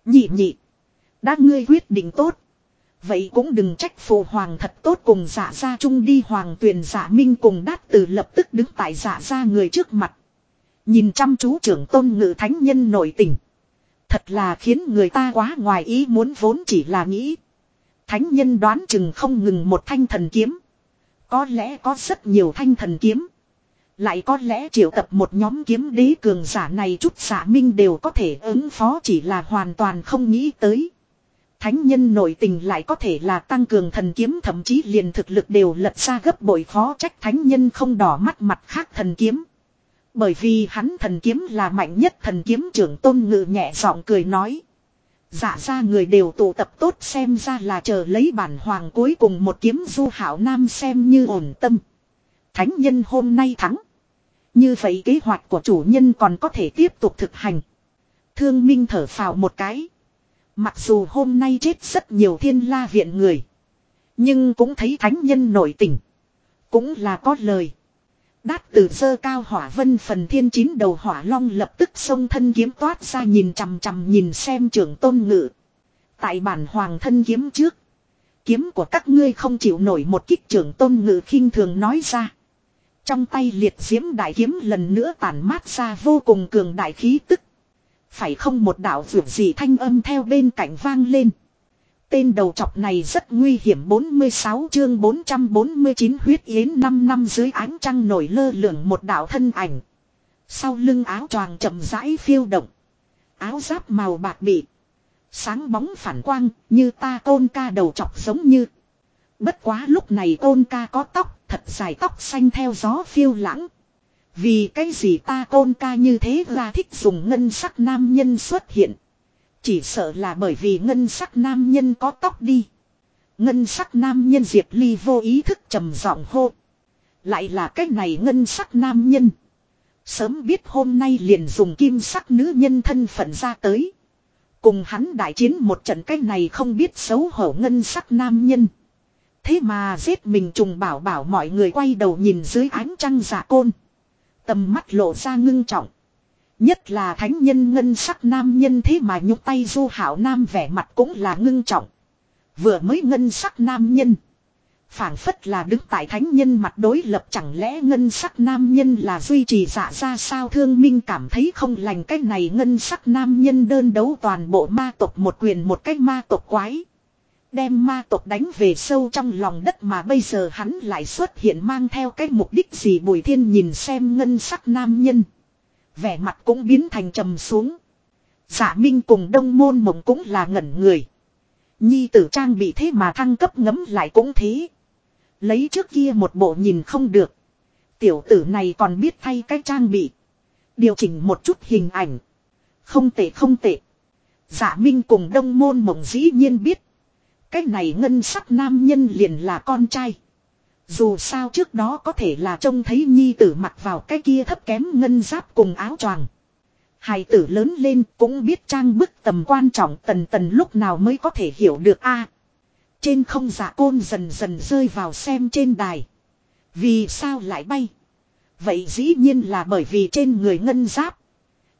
Nhị nhị. Đã ngươi quyết định tốt. Vậy cũng đừng trách phụ hoàng thật tốt cùng giả ra chung đi hoàng tuyền giả minh cùng đát từ lập tức đứng tại giả ra người trước mặt. Nhìn chăm chú trưởng tôn ngự thánh nhân nổi tình. Thật là khiến người ta quá ngoài ý muốn vốn chỉ là nghĩ. Thánh nhân đoán chừng không ngừng một thanh thần kiếm. Có lẽ có rất nhiều thanh thần kiếm. Lại có lẽ triệu tập một nhóm kiếm đế cường giả này chút giả minh đều có thể ứng phó chỉ là hoàn toàn không nghĩ tới. Thánh nhân nội tình lại có thể là tăng cường thần kiếm, thậm chí liền thực lực đều lật ra gấp bội khó trách thánh nhân không đỏ mắt mặt khác thần kiếm. Bởi vì hắn thần kiếm là mạnh nhất, thần kiếm trưởng tôn ngự nhẹ giọng cười nói. Dạ ra người đều tụ tập tốt xem ra là chờ lấy bản hoàng cuối cùng một kiếm du hảo nam xem như ổn tâm. Thánh nhân hôm nay thắng. Như vậy kế hoạch của chủ nhân còn có thể tiếp tục thực hành. Thương Minh thở phào một cái. Mặc dù hôm nay chết rất nhiều thiên la viện người. Nhưng cũng thấy thánh nhân nổi tình. Cũng là có lời. Đát tử sơ cao hỏa vân phần thiên chín đầu hỏa long lập tức sông thân kiếm toát ra nhìn chằm chằm nhìn xem trưởng tôn ngự. Tại bản hoàng thân kiếm trước. Kiếm của các ngươi không chịu nổi một kích trưởng tôn ngự khinh thường nói ra. Trong tay liệt diễm đại kiếm lần nữa tản mát ra vô cùng cường đại khí tức. Phải không một đạo vượt gì thanh âm theo bên cạnh vang lên. Tên đầu trọc này rất nguy hiểm 46 chương 449 huyết yến 5 năm dưới ánh trăng nổi lơ lửng một đạo thân ảnh. Sau lưng áo choàng chậm rãi phiêu động. Áo giáp màu bạc bị. Sáng bóng phản quang như ta côn ca đầu trọc giống như. Bất quá lúc này côn ca có tóc, thật dài tóc xanh theo gió phiêu lãng. Vì cái gì ta côn ca như thế là thích dùng ngân sắc nam nhân xuất hiện. Chỉ sợ là bởi vì ngân sắc nam nhân có tóc đi. Ngân sắc nam nhân Diệp Ly vô ý thức trầm giọng hô. Lại là cái này ngân sắc nam nhân. Sớm biết hôm nay liền dùng kim sắc nữ nhân thân phận ra tới. Cùng hắn đại chiến một trận cái này không biết xấu hổ ngân sắc nam nhân. Thế mà giết mình trùng bảo bảo mọi người quay đầu nhìn dưới ánh trăng giả côn. Tầm mắt lộ ra ngưng trọng. Nhất là thánh nhân ngân sắc nam nhân thế mà nhúc tay du hảo nam vẻ mặt cũng là ngưng trọng. Vừa mới ngân sắc nam nhân. phảng phất là đứng tại thánh nhân mặt đối lập chẳng lẽ ngân sắc nam nhân là duy trì dạ ra sao thương minh cảm thấy không lành cái này ngân sắc nam nhân đơn đấu toàn bộ ma tộc một quyền một cái ma tộc quái. Đem ma tộc đánh về sâu trong lòng đất mà bây giờ hắn lại xuất hiện mang theo cái mục đích gì bùi thiên nhìn xem ngân sắc nam nhân. Vẻ mặt cũng biến thành trầm xuống. Giả dạ minh cùng đông môn mộng cũng là ngẩn người. Nhi tử trang bị thế mà thăng cấp ngấm lại cũng thế. Lấy trước kia một bộ nhìn không được. Tiểu tử này còn biết thay cái trang bị. Điều chỉnh một chút hình ảnh. Không tệ không tệ. Giả dạ Minh cùng đông môn mộng dĩ nhiên biết. Cái này ngân sắc nam nhân liền là con trai. Dù sao trước đó có thể là trông thấy nhi tử mặc vào cái kia thấp kém ngân giáp cùng áo choàng. Hài tử lớn lên cũng biết trang bức tầm quan trọng tần tần lúc nào mới có thể hiểu được a. trên không giả côn dần dần rơi vào xem trên đài. Vì sao lại bay? Vậy dĩ nhiên là bởi vì trên người ngân giáp.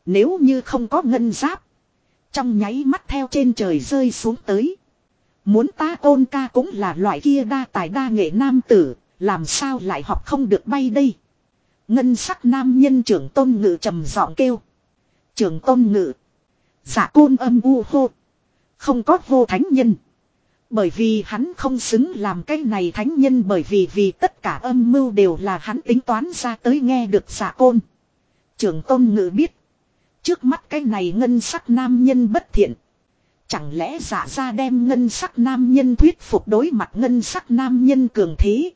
Nếu như không có ngân giáp. Trong nháy mắt theo trên trời rơi xuống tới. Muốn ta tôn ca cũng là loại kia đa tài đa nghệ nam tử. Làm sao lại học không được bay đây? Ngân sắc nam nhân trưởng tôn ngự trầm giọng kêu. trưởng tôn ngự. Giả côn âm u hô. Không có vô thánh nhân. Bởi vì hắn không xứng làm cái này thánh nhân bởi vì vì tất cả âm mưu đều là hắn tính toán ra tới nghe được giả côn. trưởng tôn ngự biết. Trước mắt cái này ngân sắc nam nhân bất thiện. Chẳng lẽ giả ra đem ngân sắc nam nhân thuyết phục đối mặt ngân sắc nam nhân cường thế.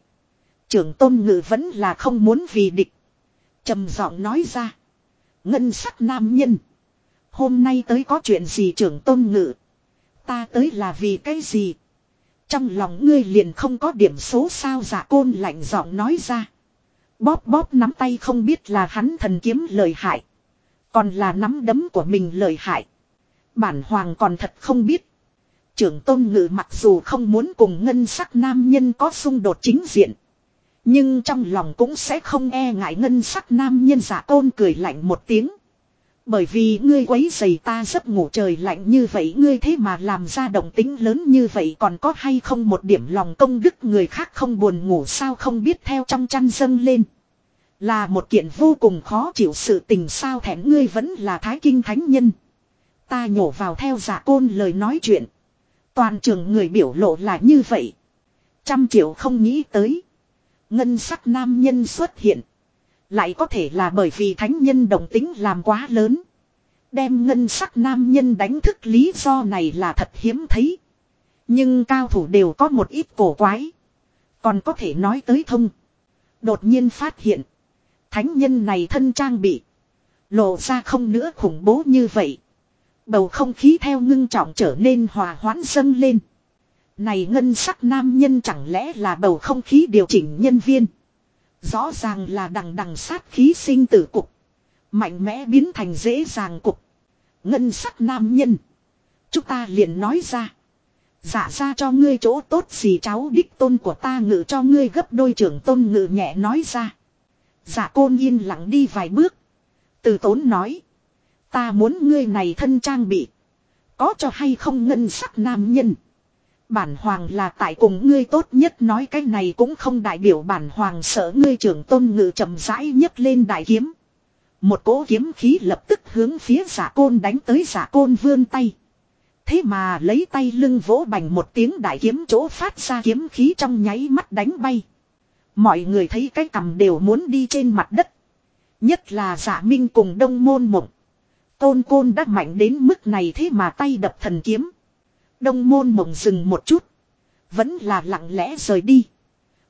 Trường tôn ngự vẫn là không muốn vì địch. trầm giọng nói ra. Ngân sắc nam nhân. Hôm nay tới có chuyện gì trưởng tôn ngự. Ta tới là vì cái gì. Trong lòng ngươi liền không có điểm số sao giả côn lạnh giọng nói ra. Bóp bóp nắm tay không biết là hắn thần kiếm lời hại. Còn là nắm đấm của mình lời hại. Bản hoàng còn thật không biết. Trưởng tôn ngự mặc dù không muốn cùng ngân sắc nam nhân có xung đột chính diện. Nhưng trong lòng cũng sẽ không e ngại ngân sắc nam nhân giả tôn cười lạnh một tiếng. Bởi vì ngươi quấy giày ta giấc ngủ trời lạnh như vậy, ngươi thế mà làm ra động tính lớn như vậy, còn có hay không một điểm lòng công đức người khác không buồn ngủ sao không biết theo trong chăn dâng lên. Là một kiện vô cùng khó chịu sự tình sao thẹn ngươi vẫn là thái kinh thánh nhân. Ta nhổ vào theo giả côn lời nói chuyện. Toàn trường người biểu lộ là như vậy. Trăm triệu không nghĩ tới. Ngân sắc nam nhân xuất hiện. Lại có thể là bởi vì thánh nhân đồng tính làm quá lớn. Đem ngân sắc nam nhân đánh thức lý do này là thật hiếm thấy. Nhưng cao thủ đều có một ít cổ quái. Còn có thể nói tới thông. Đột nhiên phát hiện. Thánh nhân này thân trang bị. Lộ ra không nữa khủng bố như vậy. Bầu không khí theo ngưng trọng trở nên hòa hoãn dâng lên. Này ngân sắc nam nhân chẳng lẽ là bầu không khí điều chỉnh nhân viên. Rõ ràng là đằng đằng sát khí sinh tử cục. Mạnh mẽ biến thành dễ dàng cục. Ngân sắc nam nhân. Chúng ta liền nói ra. Giả ra cho ngươi chỗ tốt gì cháu đích tôn của ta ngự cho ngươi gấp đôi trưởng tôn ngự nhẹ nói ra. Giả côn yên lặng đi vài bước. Từ tốn nói. Ta muốn ngươi này thân trang bị. Có cho hay không ngân sắc nam nhân. Bản hoàng là tại cùng ngươi tốt nhất nói cái này cũng không đại biểu bản hoàng sợ ngươi trưởng tôn ngự chậm rãi nhấc lên đại kiếm. Một cỗ kiếm khí lập tức hướng phía giả côn đánh tới giả côn vươn tay. Thế mà lấy tay lưng vỗ bành một tiếng đại kiếm chỗ phát ra kiếm khí trong nháy mắt đánh bay. Mọi người thấy cái cầm đều muốn đi trên mặt đất. Nhất là giả minh cùng đông môn mộng. Tôn côn đã mạnh đến mức này thế mà tay đập thần kiếm. Đông môn mộng dừng một chút. Vẫn là lặng lẽ rời đi.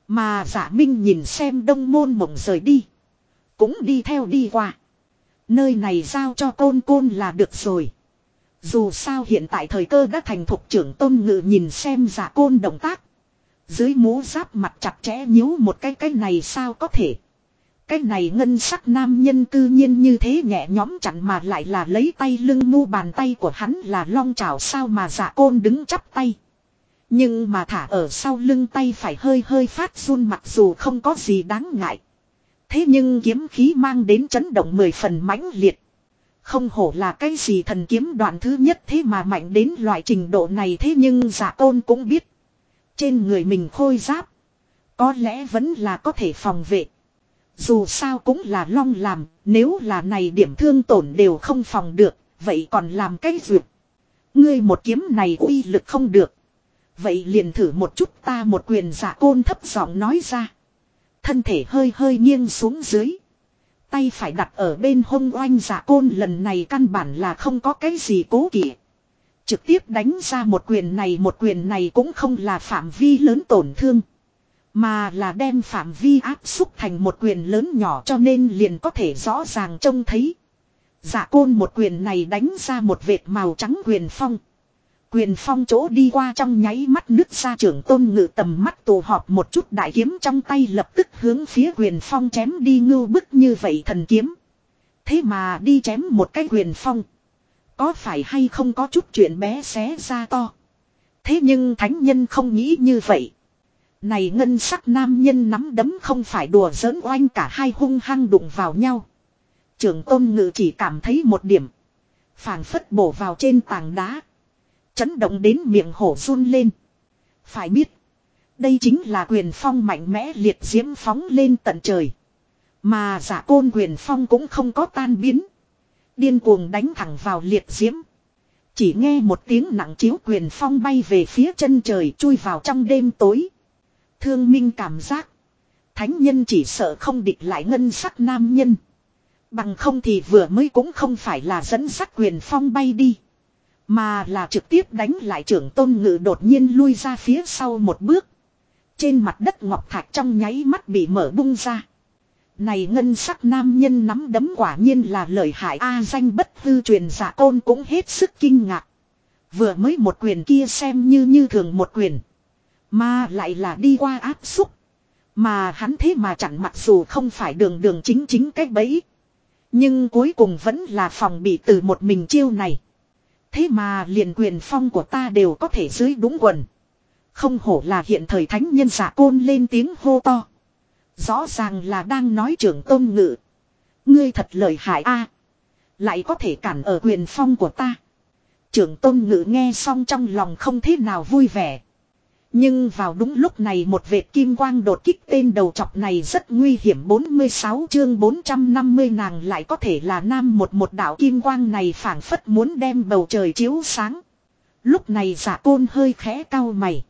Mà giả minh nhìn xem đông môn mộng rời đi. Cũng đi theo đi qua. Nơi này giao cho côn côn là được rồi. Dù sao hiện tại thời cơ đã thành thục trưởng tôn ngự nhìn xem giả côn động tác. Dưới mũ giáp mặt chặt chẽ nhíu một cái cái này sao có thể. Cái này ngân sắc nam nhân cư nhiên như thế nhẹ nhõm chặn mà lại là lấy tay lưng mu bàn tay của hắn là long trào sao mà giả côn đứng chắp tay. Nhưng mà thả ở sau lưng tay phải hơi hơi phát run mặc dù không có gì đáng ngại. Thế nhưng kiếm khí mang đến chấn động mười phần mãnh liệt. Không hổ là cái gì thần kiếm đoạn thứ nhất thế mà mạnh đến loại trình độ này thế nhưng dạ giả tôn cũng biết. Trên người mình khôi giáp. Có lẽ vẫn là có thể phòng vệ. Dù sao cũng là long làm, nếu là này điểm thương tổn đều không phòng được, vậy còn làm cái việc. Ngươi một kiếm này uy lực không được. Vậy liền thử một chút ta một quyền giả côn thấp giọng nói ra. Thân thể hơi hơi nghiêng xuống dưới. Tay phải đặt ở bên hông oanh giả côn lần này căn bản là không có cái gì cố kỵ. Trực tiếp đánh ra một quyền này một quyền này cũng không là phạm vi lớn tổn thương. Mà là đem phạm vi áp xúc thành một quyền lớn nhỏ cho nên liền có thể rõ ràng trông thấy. Giả côn một quyền này đánh ra một vệt màu trắng quyền phong. Quyền phong chỗ đi qua trong nháy mắt nứt ra trưởng tôn ngự tầm mắt tù họp một chút đại kiếm trong tay lập tức hướng phía quyền phong chém đi ngưu bức như vậy thần kiếm. Thế mà đi chém một cái quyền phong. Có phải hay không có chút chuyện bé xé ra to. Thế nhưng thánh nhân không nghĩ như vậy. Này ngân sắc nam nhân nắm đấm không phải đùa giỡn oanh cả hai hung hăng đụng vào nhau. Trưởng tôn ngự chỉ cảm thấy một điểm. phảng phất bổ vào trên tảng đá. Chấn động đến miệng hổ run lên. Phải biết. Đây chính là quyền phong mạnh mẽ liệt diễm phóng lên tận trời. Mà giả côn quyền phong cũng không có tan biến. Điên cuồng đánh thẳng vào liệt diễm. Chỉ nghe một tiếng nặng chiếu quyền phong bay về phía chân trời chui vào trong đêm tối. Thương minh cảm giác. Thánh nhân chỉ sợ không địch lại ngân sắc nam nhân. Bằng không thì vừa mới cũng không phải là dẫn sắc quyền phong bay đi. Mà là trực tiếp đánh lại trưởng tôn ngự đột nhiên lui ra phía sau một bước. Trên mặt đất ngọc thạch trong nháy mắt bị mở bung ra. Này ngân sắc nam nhân nắm đấm quả nhiên là lợi hại A danh bất hư truyền giả côn cũng hết sức kinh ngạc. Vừa mới một quyền kia xem như như thường một quyền. Mà lại là đi qua áp xúc. Mà hắn thế mà chẳng mặc dù không phải đường đường chính chính cách bẫy. Nhưng cuối cùng vẫn là phòng bị từ một mình chiêu này. Thế mà liền quyền phong của ta đều có thể dưới đúng quần. Không hổ là hiện thời thánh nhân giả côn lên tiếng hô to. Rõ ràng là đang nói trưởng tôn ngự. Ngươi thật lợi hại a Lại có thể cản ở quyền phong của ta. Trưởng tôn ngự nghe xong trong lòng không thế nào vui vẻ. Nhưng vào đúng lúc này một vệt kim quang đột kích tên đầu chọc này rất nguy hiểm 46 chương 450 nàng lại có thể là nam một một đạo kim quang này phảng phất muốn đem bầu trời chiếu sáng. Lúc này giả côn hơi khẽ cao mày.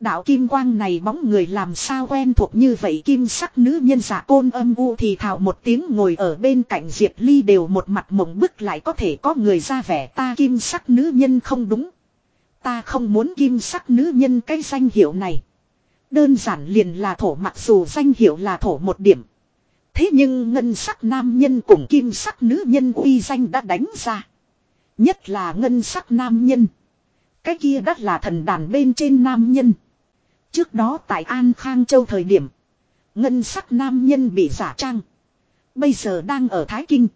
Đạo kim quang này bóng người làm sao quen thuộc như vậy kim sắc nữ nhân giả côn âm u thì thào một tiếng ngồi ở bên cạnh Diệp Ly đều một mặt mộng bức lại có thể có người ra vẻ ta kim sắc nữ nhân không đúng. Ta không muốn kim sắc nữ nhân cái danh hiệu này. Đơn giản liền là thổ, mặc dù danh hiệu là thổ một điểm. Thế nhưng ngân sắc nam nhân cùng kim sắc nữ nhân uy danh đã đánh ra. Nhất là ngân sắc nam nhân. Cái kia đắt là thần đàn bên trên nam nhân. Trước đó tại An Khang Châu thời điểm. Ngân sắc nam nhân bị giả trang. Bây giờ đang ở Thái Kinh.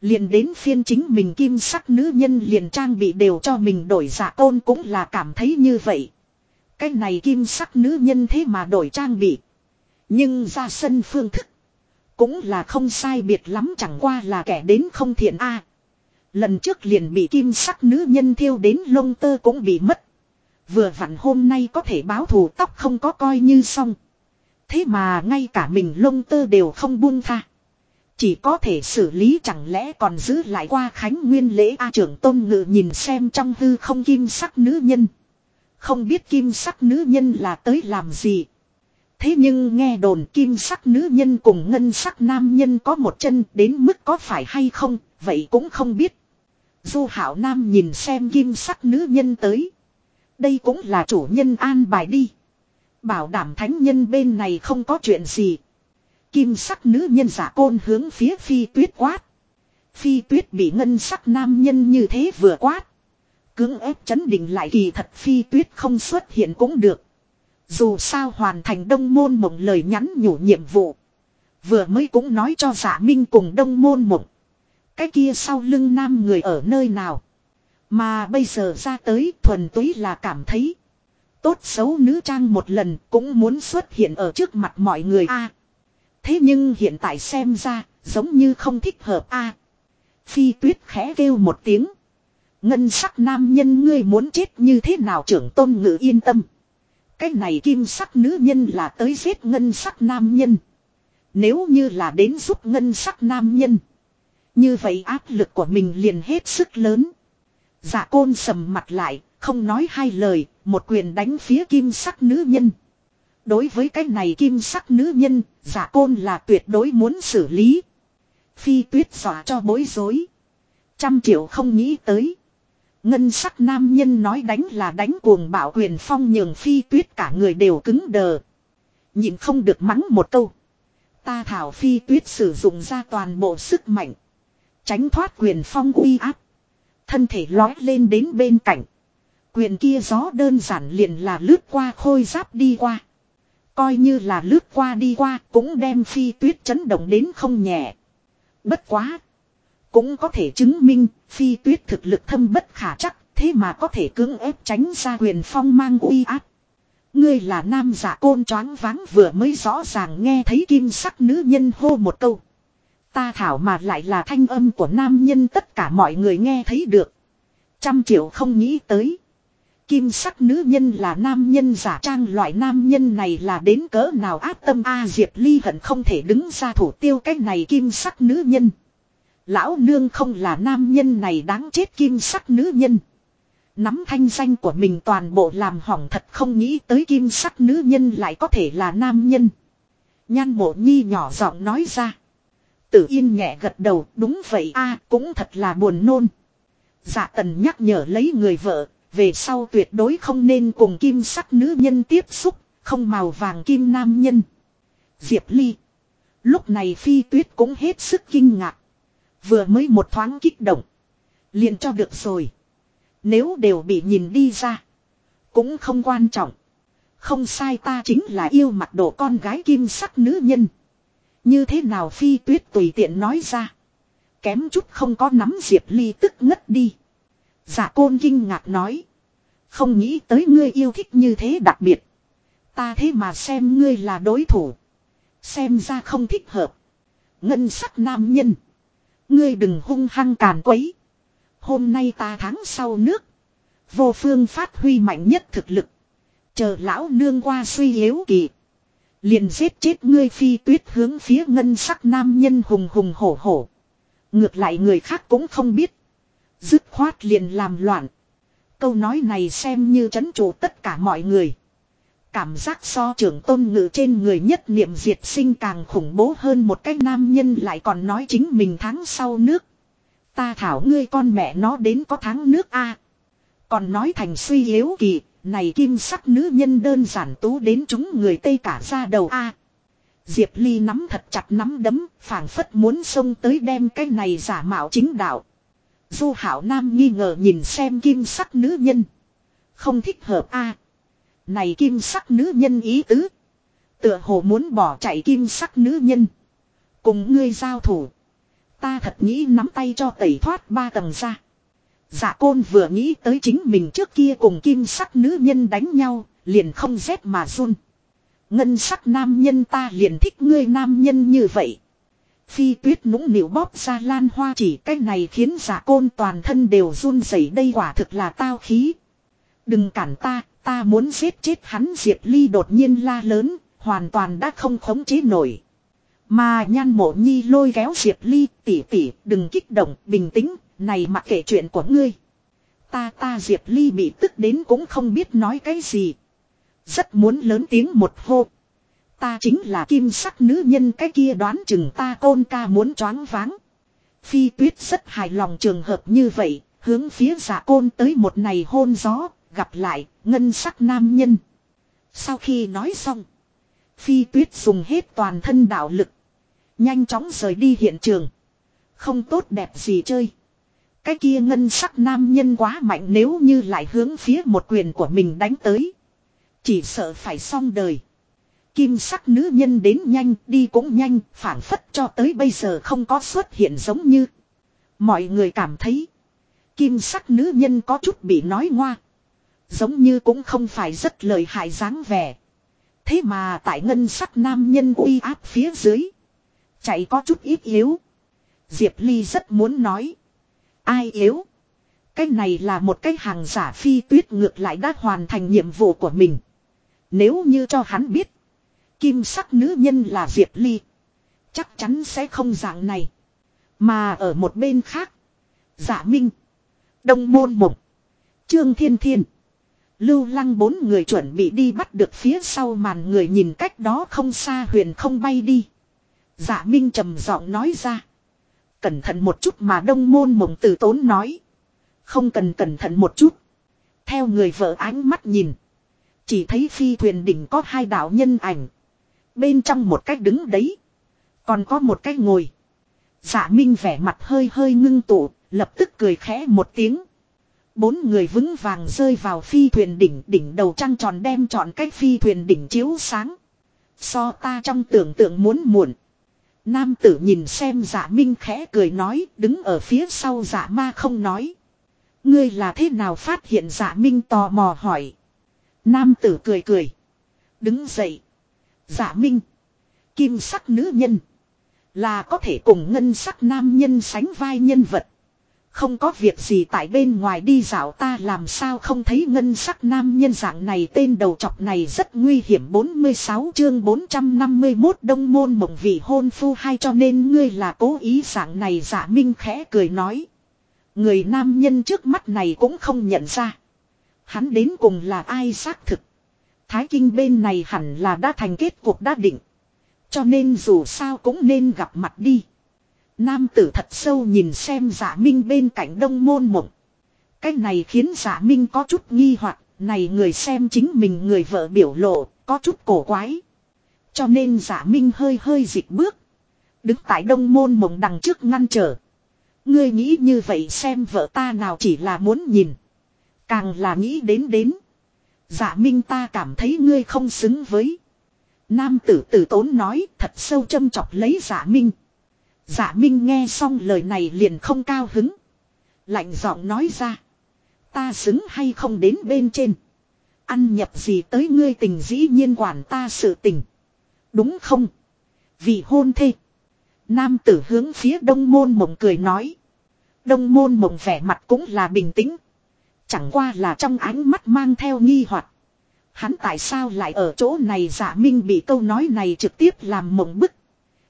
Liền đến phiên chính mình kim sắc nữ nhân liền trang bị đều cho mình đổi giả tôn cũng là cảm thấy như vậy. Cái này kim sắc nữ nhân thế mà đổi trang bị. Nhưng ra sân phương thức. Cũng là không sai biệt lắm chẳng qua là kẻ đến không thiện a. lần trước liền bị kim sắc nữ nhân thiêu đến lông tơ cũng bị mất. Vừa vặn hôm nay có thể báo thù tóc không có coi như xong. Thế mà ngay cả mình lông tơ đều không buông tha. Chỉ có thể xử lý chẳng lẽ còn giữ lại qua khánh nguyên lễ A trưởng tôn ngự nhìn xem trong hư không kim sắc nữ nhân. Không biết kim sắc nữ nhân là tới làm gì. Thế nhưng nghe đồn kim sắc nữ nhân cùng ngân sắc nam nhân có một chân đến mức có phải hay không, vậy cũng không biết. Du hảo nam nhìn xem kim sắc nữ nhân tới. Đây cũng là chủ nhân an bài đi. Bảo đảm thánh nhân bên này không có chuyện gì. Kim sắc nữ nhân giả côn hướng phía phi tuyết quát. Phi tuyết bị ngân sắc nam nhân như thế vừa quát. Cưỡng ép chấn định lại kỳ thật phi tuyết không xuất hiện cũng được. Dù sao hoàn thành đông môn mộng lời nhắn nhủ nhiệm vụ. Vừa mới cũng nói cho giả minh cùng đông môn mộng. Cái kia sau lưng nam người ở nơi nào. Mà bây giờ ra tới thuần túy là cảm thấy. Tốt xấu nữ trang một lần cũng muốn xuất hiện ở trước mặt mọi người a Thế nhưng hiện tại xem ra, giống như không thích hợp a. Phi tuyết khẽ kêu một tiếng. Ngân sắc nam nhân ngươi muốn chết như thế nào trưởng tôn ngự yên tâm. Cái này kim sắc nữ nhân là tới giết ngân sắc nam nhân. Nếu như là đến giúp ngân sắc nam nhân. Như vậy áp lực của mình liền hết sức lớn. Dạ côn sầm mặt lại, không nói hai lời, một quyền đánh phía kim sắc nữ nhân. Đối với cái này kim sắc nữ nhân, giả côn là tuyệt đối muốn xử lý. Phi tuyết dọa cho bối rối. Trăm triệu không nghĩ tới. Ngân sắc nam nhân nói đánh là đánh cuồng bảo quyền phong nhường phi tuyết cả người đều cứng đờ. Nhìn không được mắng một câu. Ta thảo phi tuyết sử dụng ra toàn bộ sức mạnh. Tránh thoát quyền phong uy áp. Thân thể lói lên đến bên cạnh. Quyền kia gió đơn giản liền là lướt qua khôi giáp đi qua. Coi như là lướt qua đi qua cũng đem phi tuyết chấn động đến không nhẹ. Bất quá. Cũng có thể chứng minh phi tuyết thực lực thâm bất khả chắc, thế mà có thể cưỡng ép tránh ra quyền phong mang uy áp. Ngươi là nam giả côn choáng váng vừa mới rõ ràng nghe thấy kim sắc nữ nhân hô một câu. Ta thảo mà lại là thanh âm của nam nhân tất cả mọi người nghe thấy được. Trăm triệu không nghĩ tới. Kim sắc nữ nhân là nam nhân giả trang loại nam nhân này là đến cỡ nào áp tâm A Diệp Ly hận không thể đứng ra thủ tiêu cái này kim sắc nữ nhân. Lão nương không là nam nhân này đáng chết kim sắc nữ nhân. Nắm thanh danh của mình toàn bộ làm hỏng thật không nghĩ tới kim sắc nữ nhân lại có thể là nam nhân. Nhan mộ nhi nhỏ giọng nói ra. Tử yên nhẹ gật đầu, đúng vậy a, cũng thật là buồn nôn. Dạ tần nhắc nhở lấy người vợ về sau tuyệt đối không nên cùng kim sắc nữ nhân tiếp xúc, không màu vàng kim nam nhân. Diệp Ly. Lúc này phi tuyết cũng hết sức kinh ngạc. Vừa mới một thoáng kích động. liền cho được rồi. Nếu đều bị nhìn đi ra. Cũng không quan trọng. Không sai ta chính là yêu mặt độ con gái kim sắc nữ nhân. Như thế nào phi tuyết tùy tiện nói ra. Kém chút không có nắm Diệp Ly tức ngất đi dạ côn kinh ngạc nói. Không nghĩ tới ngươi yêu thích như thế đặc biệt. Ta thế mà xem ngươi là đối thủ. Xem ra không thích hợp. Ngân sắc nam nhân. Ngươi đừng hung hăng càn quấy. Hôm nay ta thắng sau nước. Vô phương phát huy mạnh nhất thực lực. Chờ lão nương qua suy yếu kỳ. Liền giết chết ngươi phi tuyết hướng phía ngân sắc nam nhân hùng hùng hổ hổ. Ngược lại người khác cũng không biết. Dứt khoát liền làm loạn. Câu nói này xem như chấn trụ tất cả mọi người. Cảm giác so trưởng tôn ngự trên người nhất niệm diệt sinh càng khủng bố hơn một cái nam nhân lại còn nói chính mình tháng sau nước. Ta thảo ngươi con mẹ nó đến có tháng nước A. Còn nói thành suy yếu kỳ, này kim sắc nữ nhân đơn giản tú đến chúng người Tây cả ra đầu A. Diệp Ly nắm thật chặt nắm đấm, phảng phất muốn xông tới đem cái này giả mạo chính đạo. Du hảo nam nghi ngờ nhìn xem kim sắc nữ nhân. Không thích hợp a Này kim sắc nữ nhân ý tứ. Tựa hồ muốn bỏ chạy kim sắc nữ nhân. Cùng ngươi giao thủ. Ta thật nghĩ nắm tay cho tẩy thoát ba tầng ra. Dạ côn vừa nghĩ tới chính mình trước kia cùng kim sắc nữ nhân đánh nhau, liền không rét mà run. Ngân sắc nam nhân ta liền thích ngươi nam nhân như vậy. Phi tuyết nũng nịu bóp ra lan hoa chỉ cái này khiến giả côn toàn thân đều run rẩy đây quả thực là tao khí. Đừng cản ta, ta muốn giết chết hắn Diệp Ly đột nhiên la lớn, hoàn toàn đã không khống chế nổi. Mà nhan mộ nhi lôi kéo Diệp Ly tỉ tỉ đừng kích động bình tĩnh, này mặc kệ chuyện của ngươi. Ta ta Diệp Ly bị tức đến cũng không biết nói cái gì. Rất muốn lớn tiếng một hô. Ta chính là kim sắc nữ nhân cái kia đoán chừng ta côn ca muốn choáng váng. Phi tuyết rất hài lòng trường hợp như vậy, hướng phía giả côn tới một ngày hôn gió, gặp lại, ngân sắc nam nhân. Sau khi nói xong, phi tuyết dùng hết toàn thân đạo lực. Nhanh chóng rời đi hiện trường. Không tốt đẹp gì chơi. Cái kia ngân sắc nam nhân quá mạnh nếu như lại hướng phía một quyền của mình đánh tới. Chỉ sợ phải xong đời. Kim sắc nữ nhân đến nhanh, đi cũng nhanh, phản phất cho tới bây giờ không có xuất hiện giống như. Mọi người cảm thấy. Kim sắc nữ nhân có chút bị nói ngoa. Giống như cũng không phải rất lời hại dáng vẻ. Thế mà tại ngân sắc nam nhân uy áp phía dưới. Chạy có chút ít yếu. Diệp Ly rất muốn nói. Ai yếu? Cái này là một cái hàng giả phi tuyết ngược lại đã hoàn thành nhiệm vụ của mình. Nếu như cho hắn biết. Kim sắc nữ nhân là Diệp Ly. Chắc chắn sẽ không dạng này. Mà ở một bên khác. Giả Minh. Đông Môn Mộng. Trương Thiên Thiên. Lưu lăng bốn người chuẩn bị đi bắt được phía sau màn người nhìn cách đó không xa huyền không bay đi. Giả Minh trầm giọng nói ra. Cẩn thận một chút mà đông môn mộng từ tốn nói. Không cần cẩn thận một chút. Theo người vợ ánh mắt nhìn. Chỉ thấy phi thuyền đỉnh có hai đạo nhân ảnh. Bên trong một cách đứng đấy. Còn có một cách ngồi. Dạ Minh vẻ mặt hơi hơi ngưng tụ, lập tức cười khẽ một tiếng. Bốn người vững vàng rơi vào phi thuyền đỉnh, đỉnh đầu trăng tròn đem trọn cách phi thuyền đỉnh chiếu sáng. So ta trong tưởng tượng muốn muộn. Nam tử nhìn xem dạ minh khẽ cười nói, đứng ở phía sau dạ ma không nói. Ngươi là thế nào phát hiện dạ minh tò mò hỏi. Nam tử cười cười. Đứng dậy giả minh. Kim sắc nữ nhân. Là có thể cùng ngân sắc nam nhân sánh vai nhân vật. Không có việc gì tại bên ngoài đi dạo ta làm sao không thấy ngân sắc nam nhân dạng này tên đầu chọc này rất nguy hiểm 46 chương 451 đông môn mộng vị hôn phu hay cho nên ngươi là cố ý dạng này giả minh khẽ cười nói. Người nam nhân trước mắt này cũng không nhận ra. Hắn đến cùng là ai xác thực. Thái kinh bên này hẳn là đã thành kết cuộc đã định. Cho nên dù sao cũng nên gặp mặt đi. Nam tử thật sâu nhìn xem giả minh bên cạnh đông môn mộng. Cái này khiến giả minh có chút nghi hoặc này người xem chính mình người vợ biểu lộ, có chút cổ quái. Cho nên giả minh hơi hơi dịch bước. Đứng tại đông môn mộng đằng trước ngăn trở. Ngươi nghĩ như vậy xem vợ ta nào chỉ là muốn nhìn. Càng là nghĩ đến đến. Dạ minh ta cảm thấy ngươi không xứng với. Nam tử tử tốn nói, thật sâu châm chọc lấy Dạ minh. Dạ Minh nghe xong lời này liền không cao hứng. Lạnh giọng nói ra. Ta xứng hay không đến bên trên. Ăn nhập gì tới ngươi tình dĩ nhiên quản ta sự tình. Đúng không? Vì hôn thê. Nam tử hướng phía đông môn mộng cười nói. Đông môn mộng vẻ mặt cũng là bình tĩnh. Chẳng qua là trong ánh mắt mang theo nghi hoặc Hắn tại sao lại ở chỗ này giả minh bị câu nói này trực tiếp làm mộng bức.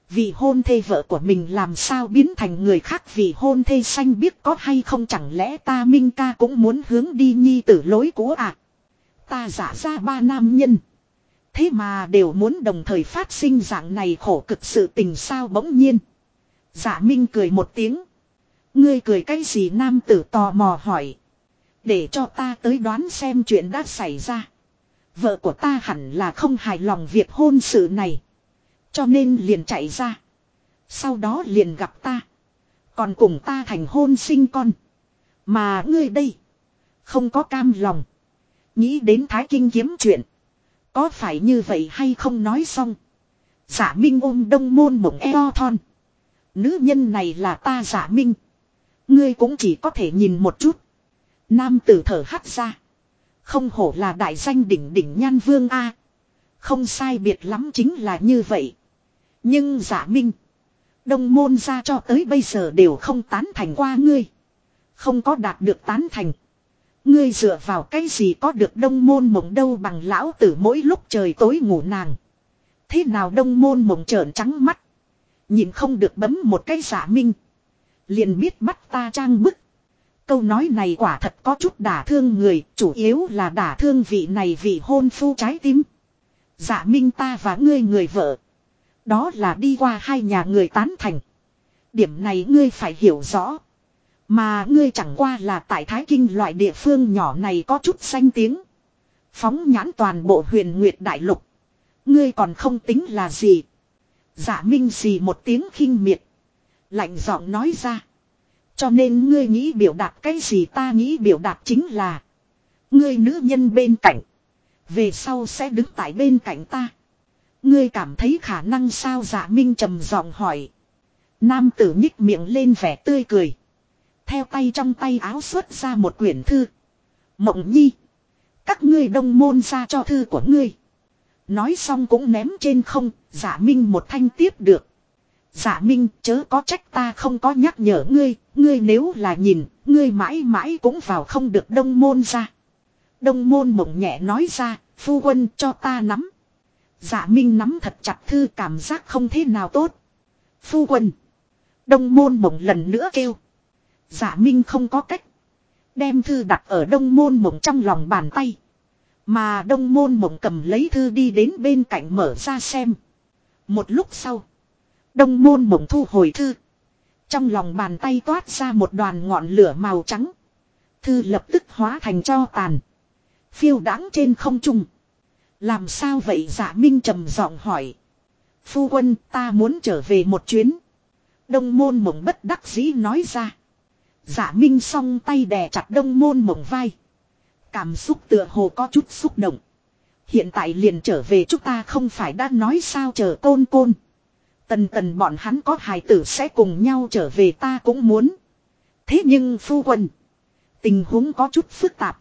Vì hôn thê vợ của mình làm sao biến thành người khác vì hôn thê xanh biết có hay không chẳng lẽ ta Minh ca cũng muốn hướng đi nhi tử lối của à. Ta giả ra ba nam nhân. Thế mà đều muốn đồng thời phát sinh dạng này khổ cực sự tình sao bỗng nhiên. Giả Minh cười một tiếng. Ngươi cười cái gì nam tử tò mò hỏi. Để cho ta tới đoán xem chuyện đã xảy ra. Vợ của ta hẳn là không hài lòng việc hôn sự này. Cho nên liền chạy ra. Sau đó liền gặp ta. Còn cùng ta thành hôn sinh con. Mà ngươi đây. Không có cam lòng. Nghĩ đến Thái Kinh kiếm chuyện. Có phải như vậy hay không nói xong. Giả Minh ôm đông môn mộng eo thon. Nữ nhân này là ta giả Minh. Ngươi cũng chỉ có thể nhìn một chút. Nam tử thở hắt ra. Không hổ là đại danh đỉnh đỉnh nhan vương A. Không sai biệt lắm chính là như vậy. Nhưng giả minh. Đông môn ra cho tới bây giờ đều không tán thành qua ngươi. Không có đạt được tán thành. Ngươi dựa vào cái gì có được đông môn mộng đâu bằng lão tử mỗi lúc trời tối ngủ nàng. Thế nào đông môn mộng trợn trắng mắt. Nhìn không được bấm một cái giả minh. Liền biết bắt ta trang bức. Câu nói này quả thật có chút đả thương người, chủ yếu là đả thương vị này vị hôn phu trái tim. dạ minh ta và ngươi người vợ. Đó là đi qua hai nhà người tán thành. Điểm này ngươi phải hiểu rõ. Mà ngươi chẳng qua là tại Thái Kinh loại địa phương nhỏ này có chút danh tiếng. Phóng nhãn toàn bộ huyền Nguyệt Đại Lục. Ngươi còn không tính là gì. Giả minh gì một tiếng khinh miệt. Lạnh giọng nói ra. Cho nên ngươi nghĩ biểu đạt cái gì ta nghĩ biểu đạt chính là. Ngươi nữ nhân bên cạnh. Về sau sẽ đứng tại bên cạnh ta. Ngươi cảm thấy khả năng sao dạ minh trầm giọng hỏi. Nam tử nhích miệng lên vẻ tươi cười. Theo tay trong tay áo xuất ra một quyển thư. Mộng nhi. Các ngươi đông môn ra cho thư của ngươi. Nói xong cũng ném trên không, giả minh một thanh tiếp được. Dạ Minh chớ có trách ta không có nhắc nhở ngươi, ngươi nếu là nhìn, ngươi mãi mãi cũng vào không được đông môn ra. Đông môn mộng nhẹ nói ra, phu quân cho ta nắm. Dạ Minh nắm thật chặt thư cảm giác không thế nào tốt. Phu quân. Đông môn mộng lần nữa kêu. Dạ Minh không có cách. Đem thư đặt ở đông môn mộng trong lòng bàn tay. Mà đông môn mộng cầm lấy thư đi đến bên cạnh mở ra xem. Một lúc sau. Đông môn mộng thu hồi thư. Trong lòng bàn tay toát ra một đoàn ngọn lửa màu trắng. Thư lập tức hóa thành cho tàn. Phiêu đáng trên không trung. Làm sao vậy dạ minh trầm giọng hỏi. Phu quân, ta muốn trở về một chuyến. Đông môn mộng bất đắc dĩ nói ra. Dạ minh song tay đè chặt đông môn mộng vai. Cảm xúc tựa hồ có chút xúc động. Hiện tại liền trở về chúng ta không phải đã nói sao chờ côn côn. Tần tần bọn hắn có hài tử sẽ cùng nhau trở về ta cũng muốn. Thế nhưng phu quân. Tình huống có chút phức tạp.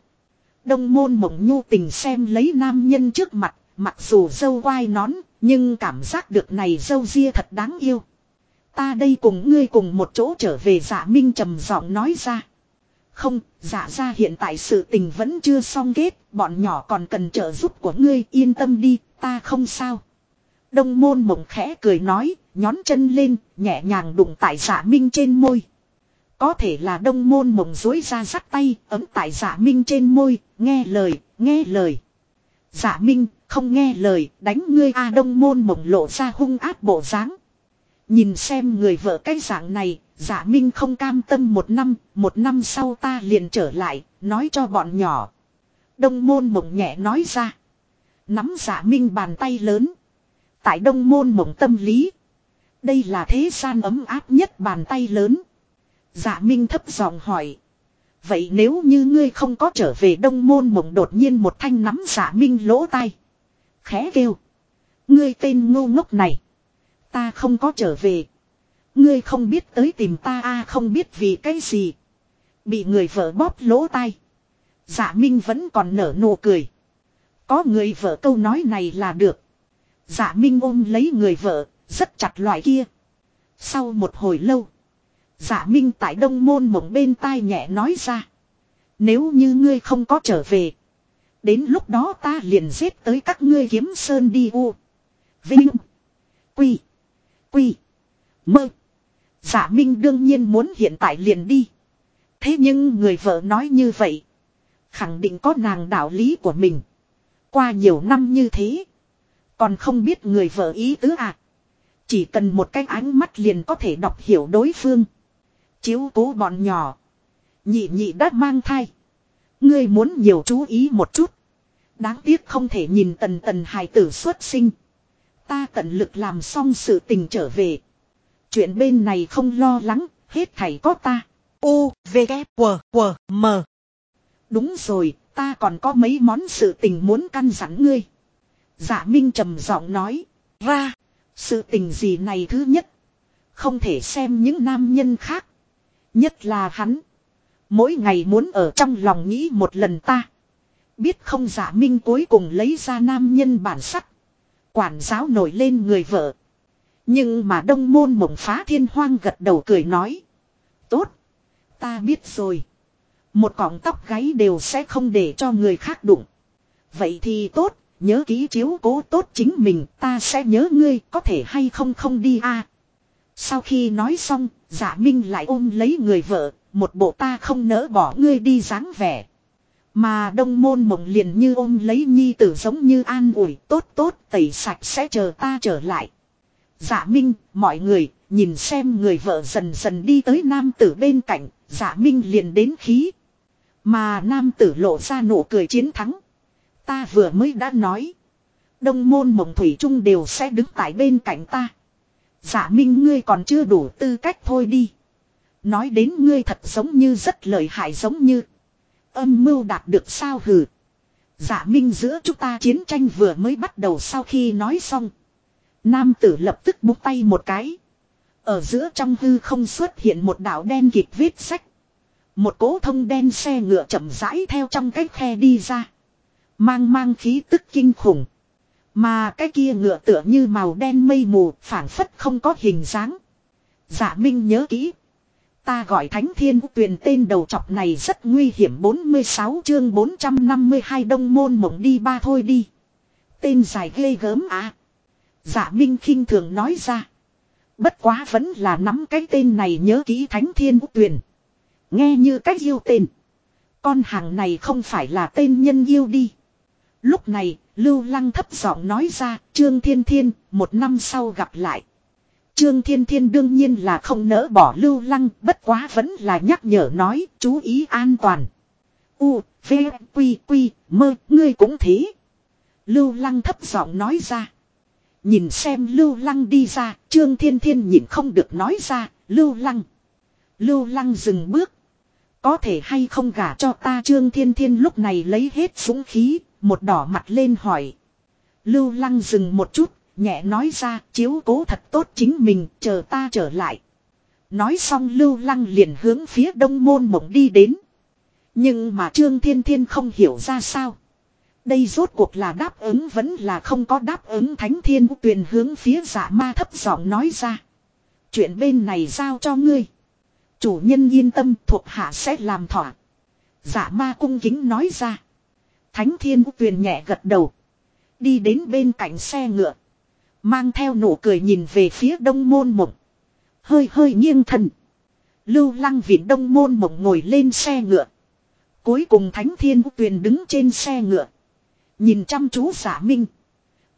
Đông môn mộng nhu tình xem lấy nam nhân trước mặt. Mặc dù dâu quai nón. Nhưng cảm giác được này dâu ria thật đáng yêu. Ta đây cùng ngươi cùng một chỗ trở về dạ minh trầm giọng nói ra. Không, dạ ra hiện tại sự tình vẫn chưa xong kết, bọn nhỏ còn cần trợ giúp của ngươi yên tâm đi, ta không sao. Đông môn mộng khẽ cười nói, nhón chân lên, nhẹ nhàng đụng tại dạ minh trên môi. Có thể là đông môn mộng dối ra sắt tay, ấm tại dạ minh trên môi, nghe lời, nghe lời. Dạ minh, không nghe lời, đánh ngươi a đông môn mộng lộ ra hung áp bộ dáng. Nhìn xem người vợ cái dạng này, giả minh không cam tâm một năm, một năm sau ta liền trở lại, nói cho bọn nhỏ. Đông môn mộng nhẹ nói ra. Nắm giả minh bàn tay lớn. Tại đông môn mộng tâm lý. Đây là thế gian ấm áp nhất bàn tay lớn. Dạ minh thấp giọng hỏi. Vậy nếu như ngươi không có trở về đông môn mộng đột nhiên một thanh nắm Dạ minh lỗ tay Khẽ kêu. Ngươi tên ngu ngốc này. Ta không có trở về. Ngươi không biết tới tìm ta a, không biết vì cái gì. Bị người vợ bóp lỗ tai. Dạ Minh vẫn còn nở nụ cười. Có người vợ câu nói này là được. Dạ Minh ôm lấy người vợ, rất chặt loại kia. Sau một hồi lâu. Dạ Minh tại đông môn mộng bên tai nhẹ nói ra. Nếu như ngươi không có trở về. Đến lúc đó ta liền giết tới các ngươi kiếm sơn đi u. Vinh. Quy. Quy. Mơ. Dạ Minh đương nhiên muốn hiện tại liền đi. Thế nhưng người vợ nói như vậy. Khẳng định có nàng đạo lý của mình. Qua nhiều năm như thế. Còn không biết người vợ ý tứ à. Chỉ cần một cái ánh mắt liền có thể đọc hiểu đối phương. Chiếu cố bọn nhỏ. Nhị nhị đã mang thai. Ngươi muốn nhiều chú ý một chút. Đáng tiếc không thể nhìn tần tần hài tử xuất sinh. Ta tận lực làm xong sự tình trở về. Chuyện bên này không lo lắng, hết thảy có ta. U, V, K, W, W, M. Đúng rồi, ta còn có mấy món sự tình muốn căn dặn ngươi. Dạ Minh trầm giọng nói. Ra, sự tình gì này thứ nhất. Không thể xem những nam nhân khác. Nhất là hắn. Mỗi ngày muốn ở trong lòng nghĩ một lần ta. Biết không giả dạ minh cuối cùng lấy ra nam nhân bản sắc. Quản giáo nổi lên người vợ. Nhưng mà đông môn mộng phá thiên hoang gật đầu cười nói. Tốt. Ta biết rồi. Một cọng tóc gáy đều sẽ không để cho người khác đụng. Vậy thì tốt. Nhớ ký chiếu cố tốt chính mình. Ta sẽ nhớ ngươi có thể hay không không đi a Sau khi nói xong. Giả minh lại ôm lấy người vợ. Một bộ ta không nỡ bỏ ngươi đi dáng vẻ. Mà đông môn mộng liền như ôm lấy nhi tử giống như an ủi tốt tốt tẩy sạch sẽ chờ ta trở lại. Dạ Minh, mọi người, nhìn xem người vợ dần dần đi tới nam tử bên cạnh, dạ Minh liền đến khí. Mà nam tử lộ ra nụ cười chiến thắng. Ta vừa mới đã nói. Đông môn mộng thủy trung đều sẽ đứng tại bên cạnh ta. Dạ Minh ngươi còn chưa đủ tư cách thôi đi. Nói đến ngươi thật giống như rất lợi hại giống như. Âm mưu đạt được sao hừ. Dạ Minh giữa chúng ta chiến tranh vừa mới bắt đầu sau khi nói xong. Nam tử lập tức búng tay một cái. Ở giữa trong hư không xuất hiện một đảo đen kịt viết sách. Một cỗ thông đen xe ngựa chậm rãi theo trong cái khe đi ra. Mang mang khí tức kinh khủng. Mà cái kia ngựa tựa như màu đen mây mù phản phất không có hình dáng. Dạ Minh nhớ kỹ. Ta gọi Thánh Thiên Tuyền, tên đầu chọc này rất nguy hiểm 46 chương 452 đông môn mộng đi ba thôi đi. Tên dài ghê gớm à. Dạ Minh khinh thường nói ra. Bất quá vẫn là nắm cái tên này nhớ kỹ Thánh Thiên Tuyền. Nghe như cách yêu tên. Con hàng này không phải là tên nhân yêu đi. Lúc này, Lưu Lăng thấp giọng nói ra, Trương Thiên Thiên, một năm sau gặp lại. Trương Thiên Thiên đương nhiên là không nỡ bỏ Lưu Lăng, bất quá vẫn là nhắc nhở nói, chú ý an toàn. U, V, Quy, Quy, mơ, ngươi cũng thế. Lưu Lăng thấp giọng nói ra. Nhìn xem Lưu Lăng đi ra, Trương Thiên Thiên nhìn không được nói ra, Lưu Lăng. Lưu Lăng dừng bước. Có thể hay không gả cho ta Trương Thiên Thiên lúc này lấy hết súng khí, một đỏ mặt lên hỏi. Lưu Lăng dừng một chút, nhẹ nói ra chiếu cố thật tốt chính mình, chờ ta trở lại. Nói xong Lưu Lăng liền hướng phía đông môn mộng đi đến. Nhưng mà Trương Thiên Thiên không hiểu ra sao. Đây rốt cuộc là đáp ứng vẫn là không có đáp ứng Thánh Thiên Tuyền hướng phía giả ma thấp giọng nói ra. Chuyện bên này giao cho ngươi. Chủ nhân yên tâm thuộc hạ sẽ làm thỏa. Giả ma cung kính nói ra. Thánh Thiên Tuyền nhẹ gật đầu. Đi đến bên cạnh xe ngựa. Mang theo nụ cười nhìn về phía đông môn mộng. Hơi hơi nghiêng thần. Lưu lăng viện đông môn mộng ngồi lên xe ngựa. Cuối cùng Thánh Thiên Tuyền đứng trên xe ngựa. Nhìn chăm chú giả minh.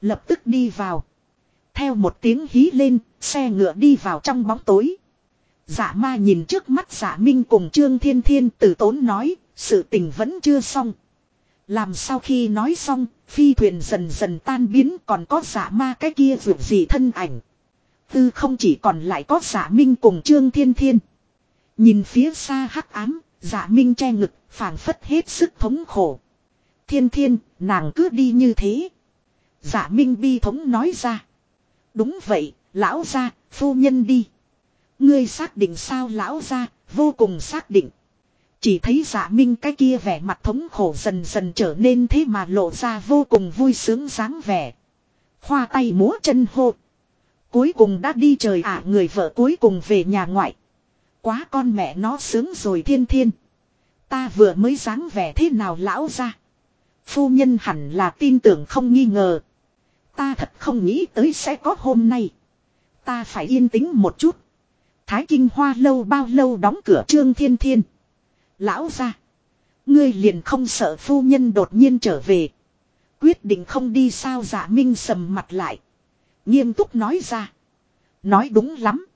Lập tức đi vào. Theo một tiếng hí lên, xe ngựa đi vào trong bóng tối. Giả ma nhìn trước mắt giả minh cùng Trương Thiên Thiên tử tốn nói, sự tình vẫn chưa xong. Làm sau khi nói xong, phi thuyền dần dần tan biến còn có giả ma cái kia vượt gì thân ảnh. Tư không chỉ còn lại có giả minh cùng Trương Thiên Thiên. Nhìn phía xa hắc ám, giả minh che ngực, phảng phất hết sức thống khổ. Thiên Thiên, nàng cứ đi như thế. Giả minh bi thống nói ra. Đúng vậy, lão gia, phu nhân đi. Ngươi xác định sao lão gia, vô cùng xác định. Chỉ thấy giả minh cái kia vẻ mặt thống khổ dần dần trở nên thế mà lộ ra vô cùng vui sướng dáng vẻ. Khoa tay múa chân hô. Cuối cùng đã đi trời ạ à, người vợ cuối cùng về nhà ngoại. Quá con mẹ nó sướng rồi thiên thiên. Ta vừa mới dáng vẻ thế nào lão ra. Phu nhân hẳn là tin tưởng không nghi ngờ. Ta thật không nghĩ tới sẽ có hôm nay. Ta phải yên tĩnh một chút. Thái Kinh Hoa lâu bao lâu đóng cửa trương thiên thiên. Lão ra. Ngươi liền không sợ phu nhân đột nhiên trở về. Quyết định không đi sao giả minh sầm mặt lại. Nghiêm túc nói ra. Nói đúng lắm.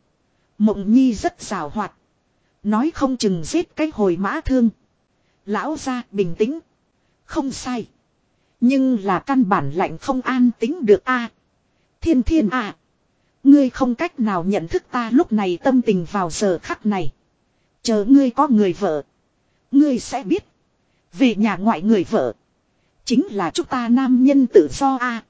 Mộng nhi rất rào hoạt. Nói không chừng giết cái hồi mã thương. Lão ra bình tĩnh. Không sai. Nhưng là căn bản lạnh không an tính được a Thiên thiên a Ngươi không cách nào nhận thức ta lúc này tâm tình vào giờ khắc này. Chờ ngươi có người vợ. Ngươi sẽ biết. Về nhà ngoại người vợ. Chính là chúng ta nam nhân tự do a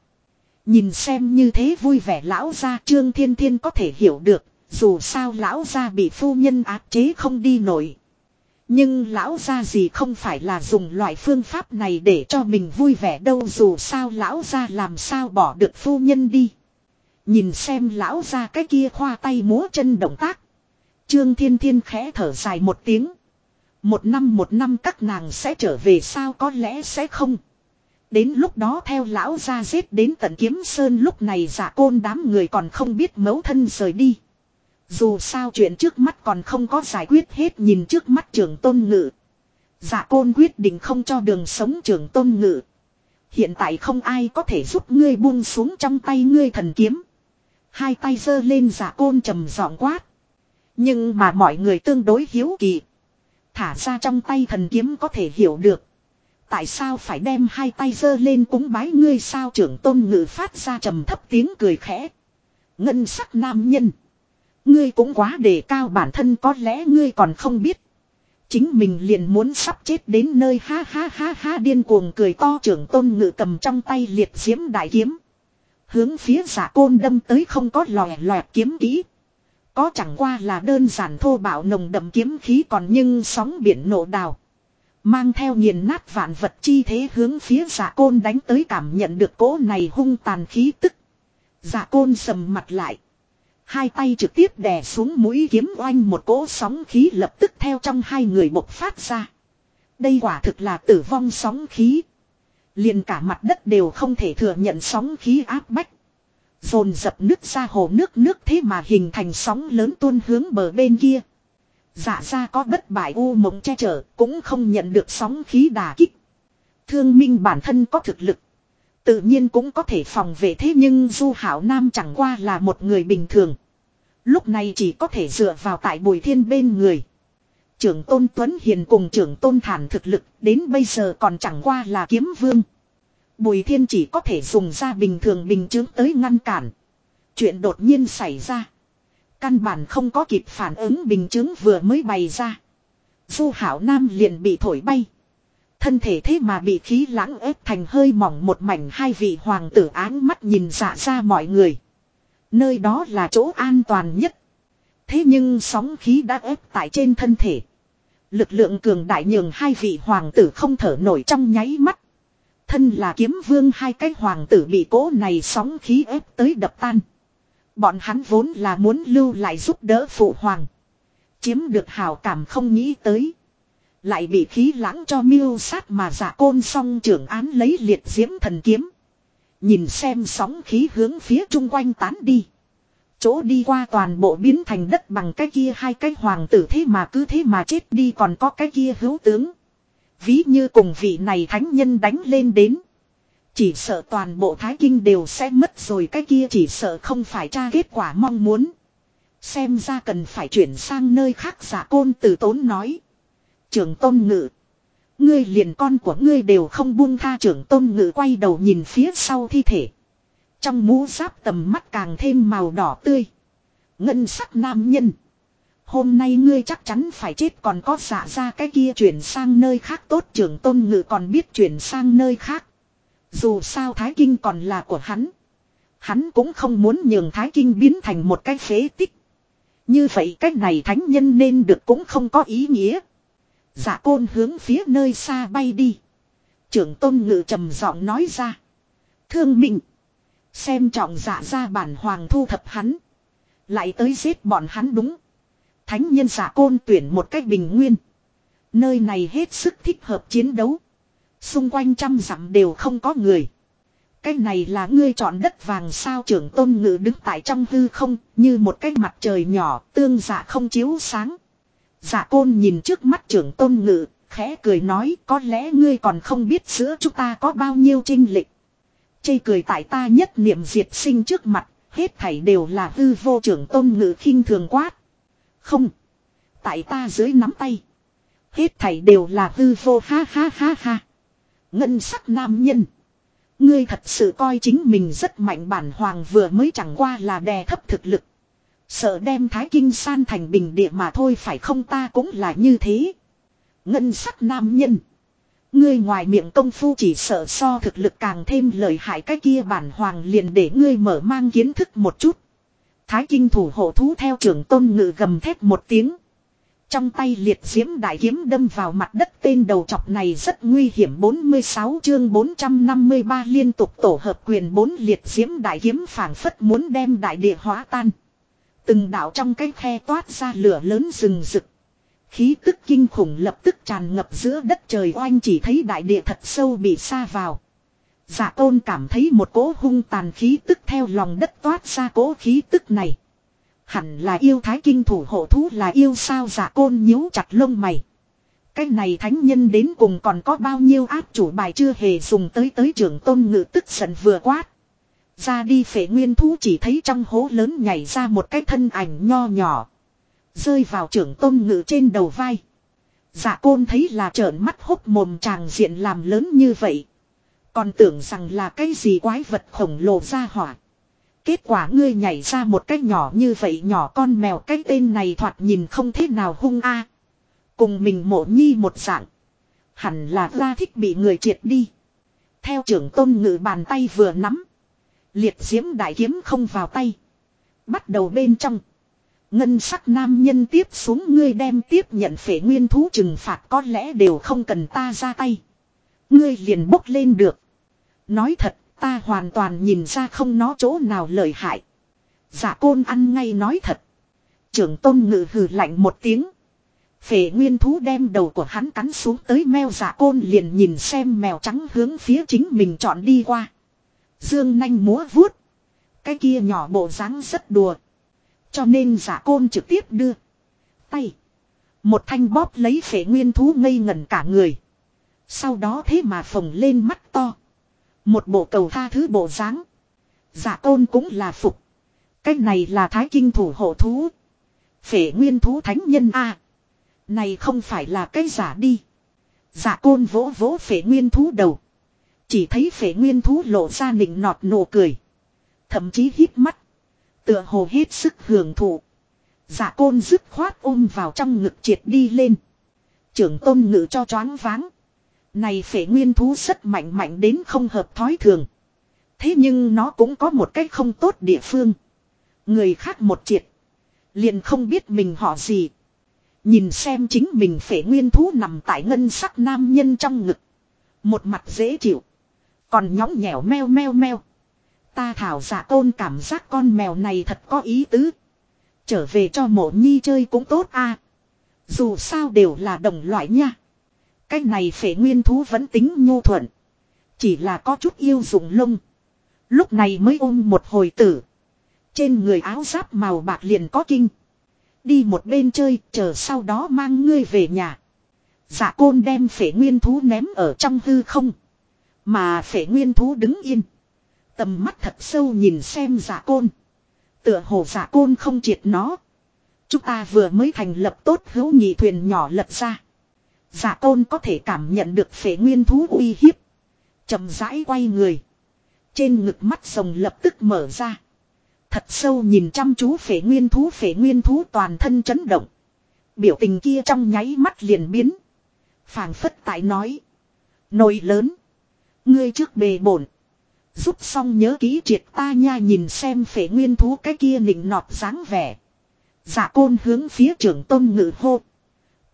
Nhìn xem như thế vui vẻ lão gia trương thiên thiên có thể hiểu được. Dù sao lão gia bị phu nhân áp chế không đi nổi. Nhưng lão gia gì không phải là dùng loại phương pháp này để cho mình vui vẻ đâu, dù sao lão gia làm sao bỏ được phu nhân đi. Nhìn xem lão gia cái kia khoa tay múa chân động tác. Trương Thiên Thiên khẽ thở dài một tiếng. Một năm một năm các nàng sẽ trở về sao có lẽ sẽ không. Đến lúc đó theo lão ra giết đến tận kiếm sơn lúc này giả côn đám người còn không biết mấu thân rời đi. Dù sao chuyện trước mắt còn không có giải quyết hết nhìn trước mắt trưởng tôn ngự. Giả côn quyết định không cho đường sống trưởng tôn ngự. Hiện tại không ai có thể giúp ngươi buông xuống trong tay ngươi thần kiếm. Hai tay giơ lên giả côn trầm giọng quát. Nhưng mà mọi người tương đối hiếu kỳ. Thả ra trong tay thần kiếm có thể hiểu được. Tại sao phải đem hai tay giơ lên cúng bái ngươi sao trưởng tôn ngự phát ra trầm thấp tiếng cười khẽ. Ngân sắc nam nhân. Ngươi cũng quá đề cao bản thân có lẽ ngươi còn không biết. Chính mình liền muốn sắp chết đến nơi ha ha ha ha điên cuồng cười to trưởng tôn ngự cầm trong tay liệt diễm đại kiếm. Hướng phía giả côn đâm tới không có lòe lòe kiếm kỹ. Có chẳng qua là đơn giản thô bạo nồng đậm kiếm khí còn nhưng sóng biển nổ đào. Mang theo nghiền nát vạn vật chi thế hướng phía giả côn đánh tới cảm nhận được cỗ này hung tàn khí tức. Giả côn sầm mặt lại. Hai tay trực tiếp đè xuống mũi kiếm oanh một cỗ sóng khí lập tức theo trong hai người bộc phát ra. Đây quả thực là tử vong sóng khí. liền cả mặt đất đều không thể thừa nhận sóng khí áp bách. Dồn dập nước ra hồ nước nước thế mà hình thành sóng lớn tuôn hướng bờ bên kia. Dạ ra có bất bại u mộng che chở, cũng không nhận được sóng khí đà kích. Thương minh bản thân có thực lực. Tự nhiên cũng có thể phòng vệ thế nhưng Du Hảo Nam chẳng qua là một người bình thường. Lúc này chỉ có thể dựa vào tại bùi thiên bên người. Trưởng Tôn Tuấn Hiền cùng trưởng Tôn Thản thực lực, đến bây giờ còn chẳng qua là kiếm vương. Bùi thiên chỉ có thể dùng ra bình thường bình chứng tới ngăn cản. Chuyện đột nhiên xảy ra. Căn bản không có kịp phản ứng bình chứng vừa mới bày ra. Du hảo nam liền bị thổi bay. Thân thể thế mà bị khí lãng ép thành hơi mỏng một mảnh hai vị hoàng tử áng mắt nhìn dạ ra mọi người. Nơi đó là chỗ an toàn nhất. Thế nhưng sóng khí đã ép tại trên thân thể. Lực lượng cường đại nhường hai vị hoàng tử không thở nổi trong nháy mắt. Thân là kiếm vương hai cái hoàng tử bị cố này sóng khí ép tới đập tan. Bọn hắn vốn là muốn lưu lại giúp đỡ phụ hoàng. Chiếm được hào cảm không nghĩ tới. Lại bị khí lãng cho miêu sát mà giả côn song trưởng án lấy liệt diễm thần kiếm. Nhìn xem sóng khí hướng phía chung quanh tán đi. Chỗ đi qua toàn bộ biến thành đất bằng cái kia hai cái hoàng tử thế mà cứ thế mà chết đi còn có cái kia hữu tướng. Ví như cùng vị này thánh nhân đánh lên đến. Chỉ sợ toàn bộ Thái Kinh đều sẽ mất rồi, cái kia chỉ sợ không phải tra kết quả mong muốn. Xem ra cần phải chuyển sang nơi khác, giả côn từ tốn nói. Trưởng tôn ngự. Ngươi liền con của ngươi đều không buông tha trưởng tôn ngự quay đầu nhìn phía sau thi thể. Trong mũ giáp tầm mắt càng thêm màu đỏ tươi. Ngân sắc nam nhân. Hôm nay ngươi chắc chắn phải chết, còn có giả ra cái kia chuyển sang nơi khác, tốt trưởng tôn ngự còn biết chuyển sang nơi khác. Dù sao Thái Kinh còn là của hắn. Hắn cũng không muốn nhường Thái Kinh biến thành một cái phế tích. Như vậy cách này thánh nhân nên được cũng không có ý nghĩa. Giả côn hướng phía nơi xa bay đi. Trưởng tôn ngự trầm giọng nói ra. Thương mình. Xem trọng giả ra bản hoàng thu thập hắn. Lại tới giết bọn hắn đúng. Thánh nhân giả côn tuyển một cách bình nguyên. Nơi này hết sức thích hợp chiến đấu. Xung quanh trăm dặm đều không có người. Cái này là ngươi chọn đất vàng sao trưởng tôn ngự đứng tại trong hư không, như một cái mặt trời nhỏ, tương giả không chiếu sáng. giả côn nhìn trước mắt trưởng tôn ngự, khẽ cười nói có lẽ ngươi còn không biết giữa chúng ta có bao nhiêu trinh lịch. Chây cười tại ta nhất niệm diệt sinh trước mặt, hết thảy đều là hư vô trưởng tôn ngự khinh thường quát. Không. Tại ta dưới nắm tay. Hết thảy đều là hư vô ha ha ha ha. Ngân sắc nam nhân. Ngươi thật sự coi chính mình rất mạnh bản hoàng vừa mới chẳng qua là đè thấp thực lực. Sợ đem thái kinh san thành bình địa mà thôi phải không ta cũng là như thế. Ngân sắc nam nhân. Ngươi ngoài miệng công phu chỉ sợ so thực lực càng thêm lợi hại cái kia bản hoàng liền để ngươi mở mang kiến thức một chút. Thái kinh thủ hộ thú theo trưởng tôn ngự gầm thét một tiếng. Trong tay liệt diễm đại kiếm đâm vào mặt đất tên đầu chọc này rất nguy hiểm 46 chương 453 liên tục tổ hợp quyền bốn liệt diễm đại kiếm phảng phất muốn đem đại địa hóa tan. Từng đạo trong cái khe toát ra lửa lớn rừng rực. Khí tức kinh khủng lập tức tràn ngập giữa đất trời oanh chỉ thấy đại địa thật sâu bị xa vào. Dạ tôn cảm thấy một cỗ hung tàn khí tức theo lòng đất toát ra cỗ khí tức này. Hẳn là yêu thái kinh thủ hộ thú là yêu sao giả côn nhíu chặt lông mày. Cái này thánh nhân đến cùng còn có bao nhiêu áp chủ bài chưa hề dùng tới tới trưởng tôn ngự tức giận vừa quát. Ra đi phệ nguyên thú chỉ thấy trong hố lớn nhảy ra một cái thân ảnh nho nhỏ. Rơi vào trưởng tôn ngự trên đầu vai. Giả côn thấy là trợn mắt hốc mồm tràng diện làm lớn như vậy. Còn tưởng rằng là cái gì quái vật khổng lồ ra hỏa. Kết quả ngươi nhảy ra một cái nhỏ như vậy nhỏ con mèo cái tên này thoạt nhìn không thế nào hung a. Cùng mình mộ nhi một dạng. Hẳn là ra thích bị người triệt đi. Theo trưởng tôn ngự bàn tay vừa nắm. Liệt diễm đại kiếm không vào tay. Bắt đầu bên trong. Ngân sắc nam nhân tiếp xuống ngươi đem tiếp nhận phể nguyên thú trừng phạt có lẽ đều không cần ta ra tay. Ngươi liền bốc lên được. Nói thật, ta hoàn toàn nhìn ra không nó chỗ nào lợi hại. Giả côn ăn ngay nói thật. Trưởng tôn ngự hừ lạnh một tiếng. Phệ nguyên thú đem đầu của hắn cắn xuống tới meo giả côn liền nhìn xem mèo trắng hướng phía chính mình chọn đi qua. Dương nanh múa vuốt. Cái kia nhỏ bộ dáng rất đùa. Cho nên giả côn trực tiếp đưa. Tay. Một thanh bóp lấy phệ nguyên thú ngây ngẩn cả người. Sau đó thế mà phồng lên mắt to. Một bộ cầu tha thứ bộ dáng. Giả tôn cũng là phục. cách này là thái kinh thủ hộ thú. Phệ nguyên thú thánh nhân A. Này không phải là cái giả đi. Giả côn vỗ vỗ phệ nguyên thú đầu. Chỉ thấy phệ nguyên thú lộ ra nịnh nọt nụ cười. Thậm chí hít mắt. Tựa hồ hết sức hưởng thụ. Giả côn dứt khoát ôm vào trong ngực triệt đi lên. Trưởng tôn ngự cho choáng váng. Này phệ nguyên thú rất mạnh mạnh đến không hợp thói thường. Thế nhưng nó cũng có một cách không tốt địa phương. Người khác một triệt. Liền không biết mình họ gì. Nhìn xem chính mình phể nguyên thú nằm tại ngân sắc nam nhân trong ngực. Một mặt dễ chịu. Còn nhõng nhẽo meo meo meo. Ta thảo giả tôn cảm giác con mèo này thật có ý tứ. Trở về cho mộ nhi chơi cũng tốt a. Dù sao đều là đồng loại nha. Cái này phể nguyên thú vẫn tính nhu thuận. Chỉ là có chút yêu dụng lông. Lúc này mới ôm một hồi tử. Trên người áo giáp màu bạc liền có kinh. Đi một bên chơi, chờ sau đó mang ngươi về nhà. giả côn đem phể nguyên thú ném ở trong hư không. Mà phể nguyên thú đứng yên. Tầm mắt thật sâu nhìn xem giả côn. Tựa hồ giả côn không triệt nó. Chúng ta vừa mới thành lập tốt hữu nhị thuyền nhỏ lật ra. Dạ giả côn có thể cảm nhận được phế nguyên thú uy hiếp. chậm rãi quay người. Trên ngực mắt rồng lập tức mở ra. Thật sâu nhìn chăm chú phế nguyên thú phế nguyên thú toàn thân chấn động. Biểu tình kia trong nháy mắt liền biến. phảng phất tại nói. Nồi lớn. Ngươi trước bề bổn. Giúp xong nhớ ký triệt ta nha nhìn xem phế nguyên thú cái kia nịnh nọt dáng vẻ. Giả côn hướng phía trưởng tôn ngự hô.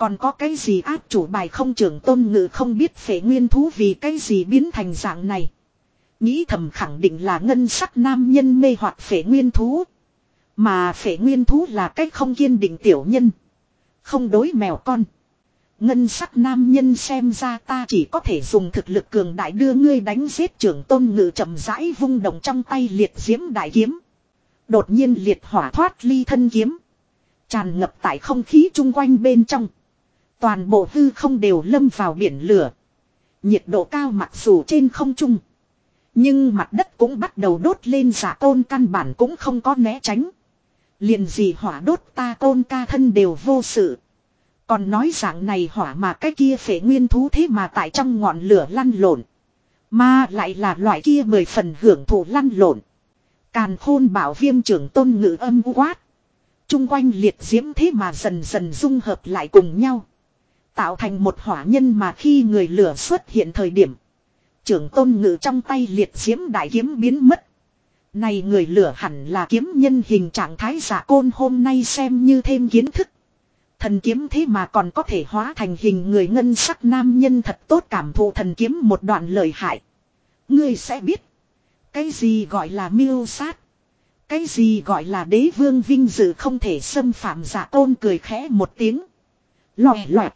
Còn có cái gì áp chủ bài không trưởng tôn ngự không biết phệ nguyên thú vì cái gì biến thành dạng này. Nghĩ thầm khẳng định là ngân sắc nam nhân mê hoặc phệ nguyên thú. Mà phệ nguyên thú là cách không kiên định tiểu nhân. Không đối mèo con. Ngân sắc nam nhân xem ra ta chỉ có thể dùng thực lực cường đại đưa ngươi đánh giết trưởng tôn ngự chậm rãi vung động trong tay liệt diễm đại kiếm. Đột nhiên liệt hỏa thoát ly thân kiếm. Tràn ngập tại không khí chung quanh bên trong. Toàn bộ hư không đều lâm vào biển lửa. Nhiệt độ cao mặc dù trên không trung. Nhưng mặt đất cũng bắt đầu đốt lên giả tôn căn bản cũng không có né tránh. Liền gì hỏa đốt ta tôn ca thân đều vô sự. Còn nói dạng này hỏa mà cái kia phể nguyên thú thế mà tại trong ngọn lửa lăn lộn. Mà lại là loại kia mười phần hưởng thụ lăn lộn. Càn khôn bảo viêm trưởng tôn ngữ âm quát. Trung quanh liệt diễm thế mà dần dần dung hợp lại cùng nhau. Tạo thành một hỏa nhân mà khi người lửa xuất hiện thời điểm. Trưởng tôn ngự trong tay liệt diễm đại kiếm biến mất. Này người lửa hẳn là kiếm nhân hình trạng thái giả côn hôm nay xem như thêm kiến thức. Thần kiếm thế mà còn có thể hóa thành hình người ngân sắc nam nhân thật tốt cảm thụ thần kiếm một đoạn lời hại. Ngươi sẽ biết. Cái gì gọi là miêu sát. Cái gì gọi là đế vương vinh dự không thể xâm phạm giả tôn cười khẽ một tiếng. Lòe loẹt.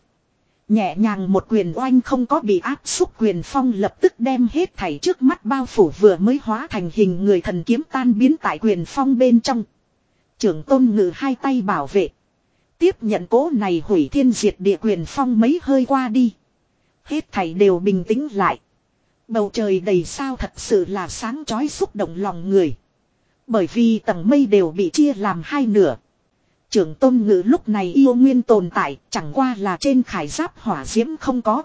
Nhẹ nhàng một quyền oanh không có bị áp xúc quyền phong lập tức đem hết thảy trước mắt bao phủ vừa mới hóa thành hình người thần kiếm tan biến tại quyền phong bên trong. Trưởng tôn ngự hai tay bảo vệ. Tiếp nhận cố này hủy thiên diệt địa quyền phong mấy hơi qua đi. Hết thảy đều bình tĩnh lại. Bầu trời đầy sao thật sự là sáng chói xúc động lòng người. Bởi vì tầng mây đều bị chia làm hai nửa trưởng tôn ngự lúc này yêu nguyên tồn tại, chẳng qua là trên khải giáp hỏa diễm không có.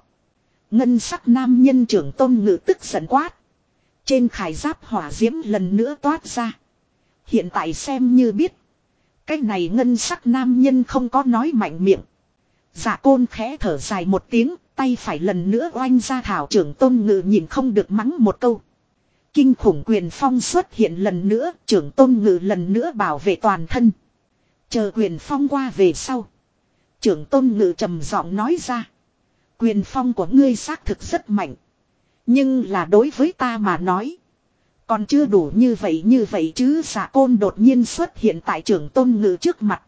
Ngân sắc nam nhân trưởng tôn ngự tức giận quát. Trên khải giáp hỏa diễm lần nữa toát ra. Hiện tại xem như biết. Cái này ngân sắc nam nhân không có nói mạnh miệng. giả côn khẽ thở dài một tiếng, tay phải lần nữa oanh ra thảo trưởng tôn ngự nhìn không được mắng một câu. Kinh khủng quyền phong xuất hiện lần nữa, trưởng tôn ngự lần nữa bảo vệ toàn thân. Chờ quyền phong qua về sau. Trưởng tôn ngự trầm giọng nói ra. Quyền phong của ngươi xác thực rất mạnh. Nhưng là đối với ta mà nói. Còn chưa đủ như vậy như vậy chứ giả côn đột nhiên xuất hiện tại trưởng tôn ngự trước mặt.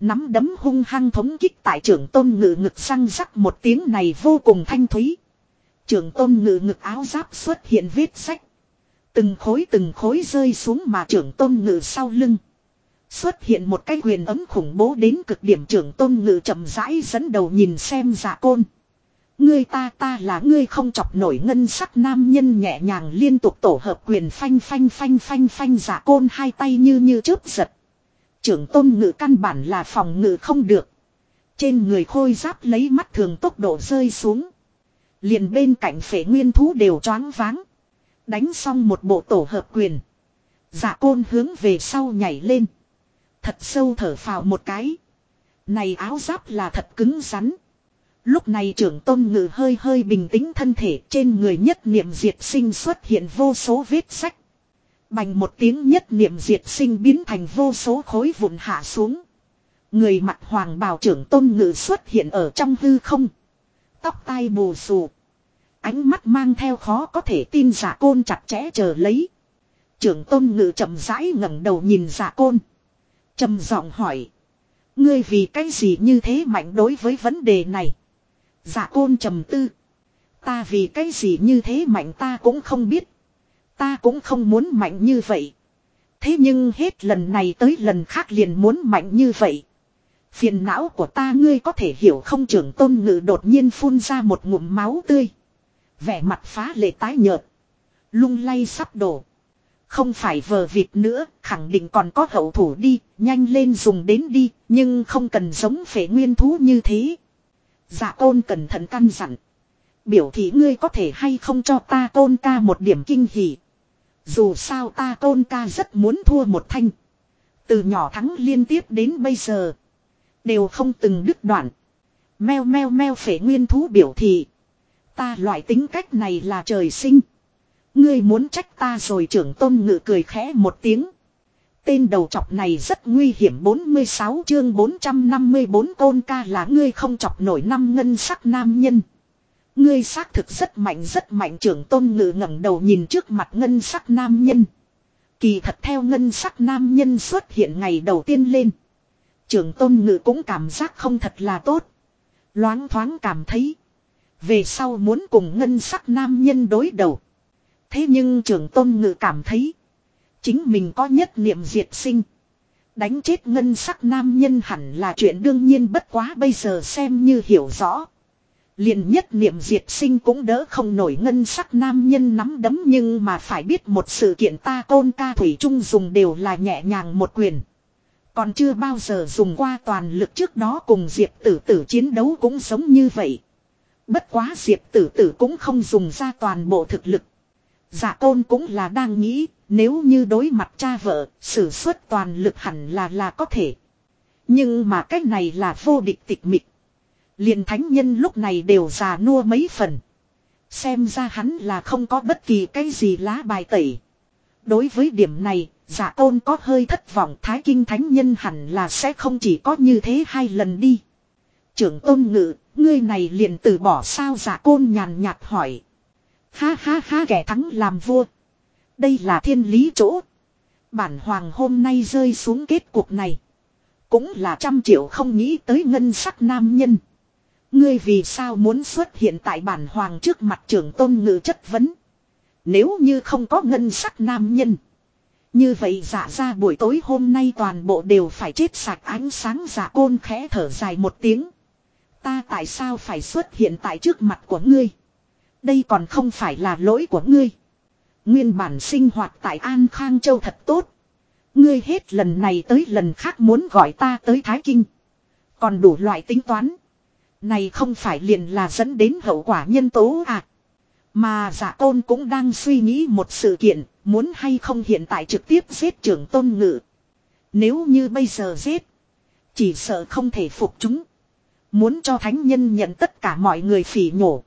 Nắm đấm hung hăng thống kích tại trưởng tôn ngự ngực răng rắc một tiếng này vô cùng thanh thúy. Trưởng tôn ngự ngực áo giáp xuất hiện vết sách. Từng khối từng khối rơi xuống mà trưởng tôn ngự sau lưng. Xuất hiện một cái quyền ấm khủng bố đến cực điểm trưởng tôn ngự chậm rãi dẫn đầu nhìn xem giả côn. Ngươi ta ta là ngươi không chọc nổi ngân sắc nam nhân nhẹ nhàng liên tục tổ hợp quyền phanh phanh phanh phanh phanh giả côn hai tay như như chớp giật. Trưởng tôn ngự căn bản là phòng ngự không được. Trên người khôi giáp lấy mắt thường tốc độ rơi xuống. Liền bên cạnh phể nguyên thú đều choáng váng. Đánh xong một bộ tổ hợp quyền. Giả côn hướng về sau nhảy lên. Thật sâu thở phào một cái. Này áo giáp là thật cứng rắn. Lúc này trưởng tôn ngự hơi hơi bình tĩnh thân thể trên người nhất niệm diệt sinh xuất hiện vô số vết sách. Bành một tiếng nhất niệm diệt sinh biến thành vô số khối vụn hạ xuống. Người mặt hoàng bào trưởng tôn ngự xuất hiện ở trong hư không. Tóc tai bù xù. Ánh mắt mang theo khó có thể tin giả côn chặt chẽ chờ lấy. Trưởng tôn ngự chậm rãi ngẩng đầu nhìn giả côn trầm giọng hỏi. Ngươi vì cái gì như thế mạnh đối với vấn đề này. Giả côn trầm tư. Ta vì cái gì như thế mạnh ta cũng không biết. Ta cũng không muốn mạnh như vậy. Thế nhưng hết lần này tới lần khác liền muốn mạnh như vậy. Phiền não của ta ngươi có thể hiểu không trưởng tôn ngự đột nhiên phun ra một ngụm máu tươi. Vẻ mặt phá lệ tái nhợt. Lung lay sắp đổ. Không phải vờ vịt nữa, khẳng định còn có hậu thủ đi, nhanh lên dùng đến đi, nhưng không cần giống phế nguyên thú như thế. Dạ tôn cẩn thận căn dặn. Biểu thị ngươi có thể hay không cho ta tôn ca một điểm kinh hỉ. Dù sao ta tôn ca rất muốn thua một thanh. Từ nhỏ thắng liên tiếp đến bây giờ. Đều không từng đứt đoạn. Meo meo meo phể nguyên thú biểu thị. Ta loại tính cách này là trời sinh. Ngươi muốn trách ta rồi trưởng tôn ngự cười khẽ một tiếng. Tên đầu chọc này rất nguy hiểm 46 chương 454 tôn ca là ngươi không chọc nổi năm ngân sắc nam nhân. Ngươi xác thực rất mạnh rất mạnh, trưởng tôn ngự ngẩng đầu nhìn trước mặt ngân sắc nam nhân. Kỳ thật theo ngân sắc nam nhân xuất hiện ngày đầu tiên lên. Trưởng tôn ngự cũng cảm giác không thật là tốt. Loáng thoáng cảm thấy. Về sau muốn cùng ngân sắc nam nhân đối đầu. Thế nhưng trưởng tôn ngự cảm thấy. Chính mình có nhất niệm diệt sinh. Đánh chết ngân sắc nam nhân hẳn là chuyện đương nhiên bất quá bây giờ xem như hiểu rõ. liền nhất niệm diệt sinh cũng đỡ không nổi ngân sắc nam nhân nắm đấm nhưng mà phải biết một sự kiện ta côn ca thủy trung dùng đều là nhẹ nhàng một quyền. Còn chưa bao giờ dùng qua toàn lực trước đó cùng diệp tử tử chiến đấu cũng giống như vậy. Bất quá diệp tử tử cũng không dùng ra toàn bộ thực lực. Giả dạ tôn cũng là đang nghĩ nếu như đối mặt cha vợ, sử xuất toàn lực hẳn là là có thể. Nhưng mà cách này là vô địch tịch mịch. liền thánh nhân lúc này đều già nua mấy phần. Xem ra hắn là không có bất kỳ cái gì lá bài tẩy. Đối với điểm này, giả tôn có hơi thất vọng thái kinh thánh nhân hẳn là sẽ không chỉ có như thế hai lần đi. Trưởng tôn ngự, ngươi này liền từ bỏ sao giả côn nhàn nhạt hỏi. Ha ha ha kẻ thắng làm vua. Đây là thiên lý chỗ. Bản hoàng hôm nay rơi xuống kết cuộc này. Cũng là trăm triệu không nghĩ tới ngân sắc nam nhân. Ngươi vì sao muốn xuất hiện tại bản hoàng trước mặt trưởng tôn ngự chất vấn. Nếu như không có ngân sắc nam nhân. Như vậy giả ra buổi tối hôm nay toàn bộ đều phải chết sạch ánh sáng giả côn khẽ thở dài một tiếng. Ta tại sao phải xuất hiện tại trước mặt của ngươi? Đây còn không phải là lỗi của ngươi. Nguyên bản sinh hoạt tại An Khang Châu thật tốt. Ngươi hết lần này tới lần khác muốn gọi ta tới Thái Kinh. Còn đủ loại tính toán. Này không phải liền là dẫn đến hậu quả nhân tố à. Mà giả tôn cũng đang suy nghĩ một sự kiện, muốn hay không hiện tại trực tiếp giết trưởng tôn ngự. Nếu như bây giờ giết, chỉ sợ không thể phục chúng. Muốn cho thánh nhân nhận tất cả mọi người phỉ nhổ.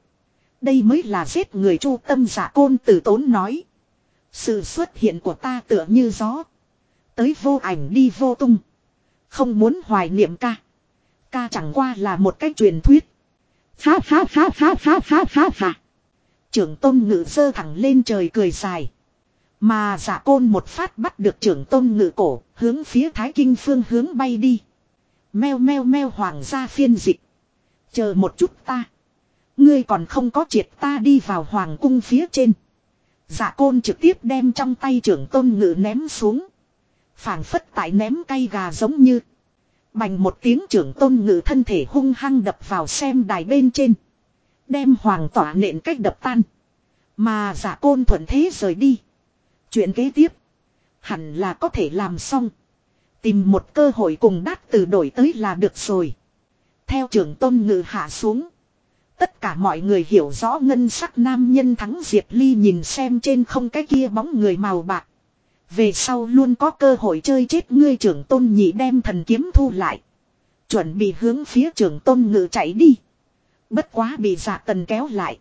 Đây mới là giết người chu tâm giả côn tử tốn nói. Sự xuất hiện của ta tựa như gió. Tới vô ảnh đi vô tung. Không muốn hoài niệm ca. Ca chẳng qua là một cách truyền thuyết. Phá phá phá phá phá phá phá phá. Trưởng tôn ngự dơ thẳng lên trời cười dài. Mà giả côn một phát bắt được trưởng tôn ngự cổ, hướng phía thái kinh phương hướng bay đi. Meo meo meo hoàng gia phiên dịch. Chờ một chút ta. Ngươi còn không có triệt ta đi vào hoàng cung phía trên. Giả côn trực tiếp đem trong tay trưởng tôn ngự ném xuống. phảng phất tại ném cây gà giống như. Bành một tiếng trưởng tôn ngự thân thể hung hăng đập vào xem đài bên trên. Đem hoàng tỏa nện cách đập tan. Mà giả côn thuận thế rời đi. Chuyện kế tiếp. Hẳn là có thể làm xong. Tìm một cơ hội cùng đát từ đổi tới là được rồi. Theo trưởng tôn ngự hạ xuống. Tất cả mọi người hiểu rõ ngân sắc nam nhân thắng Diệp Ly nhìn xem trên không cái kia bóng người màu bạc. Về sau luôn có cơ hội chơi chết ngươi trưởng tôn nhị đem thần kiếm thu lại. Chuẩn bị hướng phía trưởng tôn ngự chạy đi. Bất quá bị giả tần kéo lại.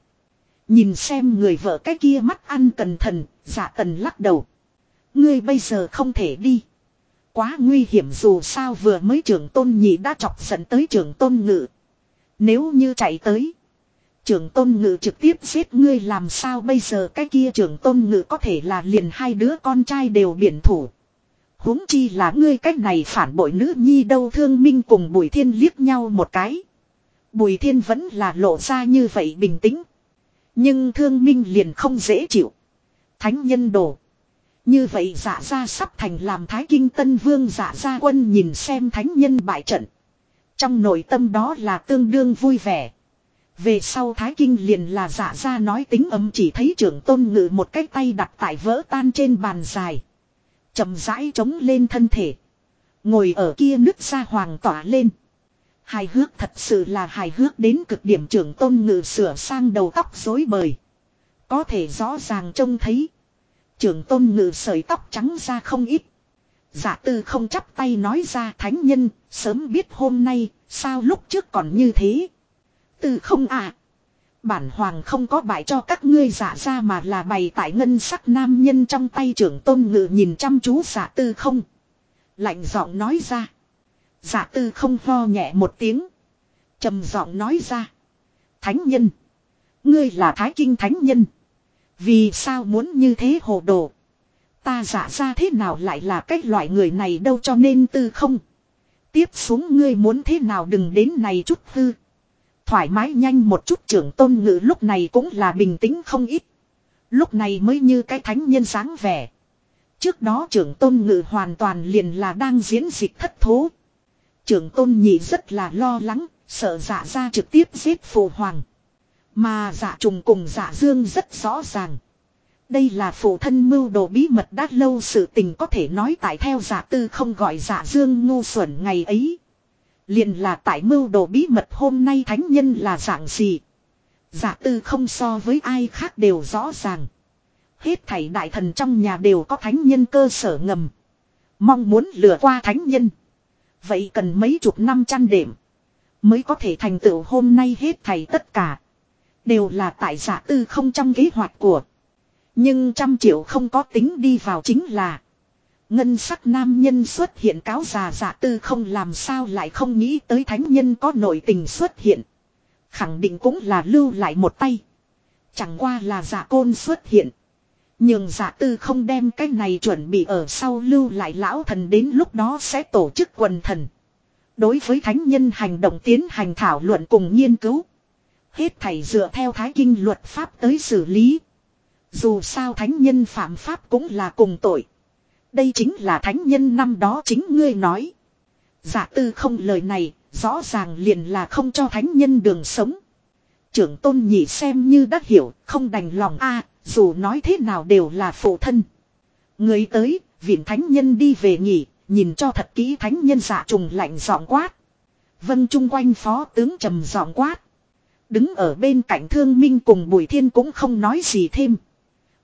Nhìn xem người vợ cái kia mắt ăn cẩn thần giả tần lắc đầu. Ngươi bây giờ không thể đi. Quá nguy hiểm dù sao vừa mới trưởng tôn nhị đã chọc giận tới trưởng tôn ngự. Nếu như chạy tới. Trưởng tôn ngự trực tiếp giết ngươi làm sao bây giờ cái kia trưởng tôn ngự có thể là liền hai đứa con trai đều biển thủ. huống chi là ngươi cách này phản bội nữ nhi đâu thương minh cùng bùi thiên liếc nhau một cái. Bùi thiên vẫn là lộ ra như vậy bình tĩnh. Nhưng thương minh liền không dễ chịu. Thánh nhân đồ Như vậy giả ra sắp thành làm thái kinh tân vương giả ra quân nhìn xem thánh nhân bại trận. Trong nội tâm đó là tương đương vui vẻ. Về sau Thái Kinh liền là giả ra nói tính âm chỉ thấy trưởng tôn ngự một cái tay đặt tại vỡ tan trên bàn dài. chậm rãi chống lên thân thể. Ngồi ở kia nước ra hoàng tỏa lên. Hài hước thật sự là hài hước đến cực điểm trưởng tôn ngự sửa sang đầu tóc rối bời. Có thể rõ ràng trông thấy. Trưởng tôn ngự sợi tóc trắng ra không ít. Giả tư không chắp tay nói ra thánh nhân, sớm biết hôm nay, sao lúc trước còn như thế. Tư không à. Bản hoàng không có bại cho các ngươi giả ra mà là bày tại ngân sắc nam nhân trong tay trưởng tôn ngự nhìn chăm chú giả tư không. Lạnh giọng nói ra. Giả tư không ho nhẹ một tiếng. trầm giọng nói ra. Thánh nhân. Ngươi là thái kinh thánh nhân. Vì sao muốn như thế hồ đồ. Ta giả ra thế nào lại là cái loại người này đâu cho nên tư không. Tiếp xuống ngươi muốn thế nào đừng đến này chút hư. Thoải mái nhanh một chút trưởng tôn ngữ lúc này cũng là bình tĩnh không ít. Lúc này mới như cái thánh nhân sáng vẻ. Trước đó trưởng tôn ngự hoàn toàn liền là đang diễn dịch thất thố. Trưởng tôn nhị rất là lo lắng, sợ dạ ra trực tiếp giết phù hoàng. Mà dạ trùng cùng dạ dương rất rõ ràng. Đây là phụ thân mưu đồ bí mật đã lâu sự tình có thể nói tại theo giả tư không gọi giả dương ngu xuẩn ngày ấy. Liền là tại mưu đồ bí mật hôm nay thánh nhân là dạng gì. Giả tư không so với ai khác đều rõ ràng. Hết thảy đại thần trong nhà đều có thánh nhân cơ sở ngầm. Mong muốn lừa qua thánh nhân. Vậy cần mấy chục năm chăn đệm. Mới có thể thành tựu hôm nay hết thảy tất cả. Đều là tại giả tư không trong kế hoạch của. Nhưng trăm triệu không có tính đi vào chính là. Ngân sắc nam nhân xuất hiện cáo già giả tư không làm sao lại không nghĩ tới thánh nhân có nội tình xuất hiện. Khẳng định cũng là lưu lại một tay. Chẳng qua là giả côn xuất hiện. Nhưng giả tư không đem cái này chuẩn bị ở sau lưu lại lão thần đến lúc đó sẽ tổ chức quần thần. Đối với thánh nhân hành động tiến hành thảo luận cùng nghiên cứu. Hết thảy dựa theo thái kinh luật pháp tới xử lý. Dù sao thánh nhân phạm pháp cũng là cùng tội. Đây chính là thánh nhân năm đó chính ngươi nói. Giả tư không lời này, rõ ràng liền là không cho thánh nhân đường sống. Trưởng tôn nhị xem như đã hiểu, không đành lòng a dù nói thế nào đều là phụ thân. Người tới, viện thánh nhân đi về nghỉ, nhìn cho thật kỹ thánh nhân giả trùng lạnh giọng quát. Vân chung quanh phó tướng trầm giọng quát. Đứng ở bên cạnh thương minh cùng bùi thiên cũng không nói gì thêm.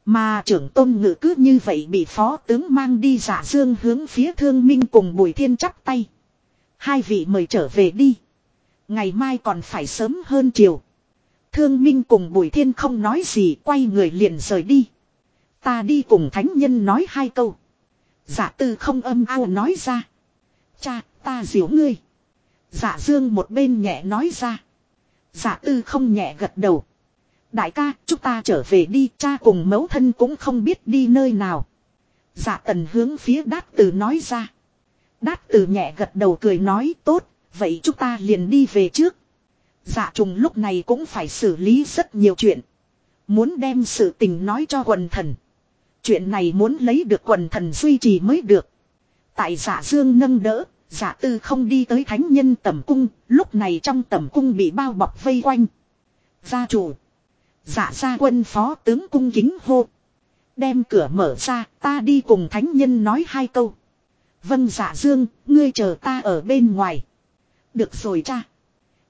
Mà trưởng tôn ngự cứ như vậy bị phó tướng mang đi giả dương hướng phía thương minh cùng bùi thiên chắp tay. Hai vị mời trở về đi. Ngày mai còn phải sớm hơn chiều. Thương minh cùng bùi thiên không nói gì quay người liền rời đi. Ta đi cùng thánh nhân nói hai câu. Giả tư không âm ao nói ra. Cha, Ta diếu ngươi. giả dương một bên nhẹ nói ra. giả tư không nhẹ gật đầu. Đại ca, chúng ta trở về đi, cha cùng mẫu thân cũng không biết đi nơi nào. Dạ tần hướng phía đát từ nói ra. Đát từ nhẹ gật đầu cười nói tốt, vậy chúng ta liền đi về trước. Dạ trùng lúc này cũng phải xử lý rất nhiều chuyện. Muốn đem sự tình nói cho quần thần. Chuyện này muốn lấy được quần thần duy trì mới được. Tại giả dương nâng đỡ, giả tư không đi tới thánh nhân tẩm cung, lúc này trong tẩm cung bị bao bọc vây quanh. Gia chủ dạ gia quân phó tướng cung kính hô. Đem cửa mở ra, ta đi cùng thánh nhân nói hai câu. Vâng dạ dương, ngươi chờ ta ở bên ngoài. Được rồi cha.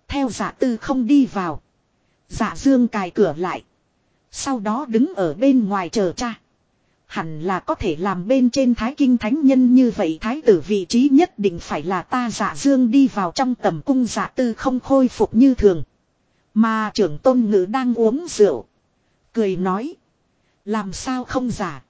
Theo dạ tư không đi vào. dạ dương cài cửa lại. Sau đó đứng ở bên ngoài chờ cha. Hẳn là có thể làm bên trên thái kinh thánh nhân như vậy thái tử vị trí nhất định phải là ta dạ dương đi vào trong tầm cung dạ tư không khôi phục như thường. Mà trưởng tôn ngữ đang uống rượu. Cười nói. Làm sao không giả.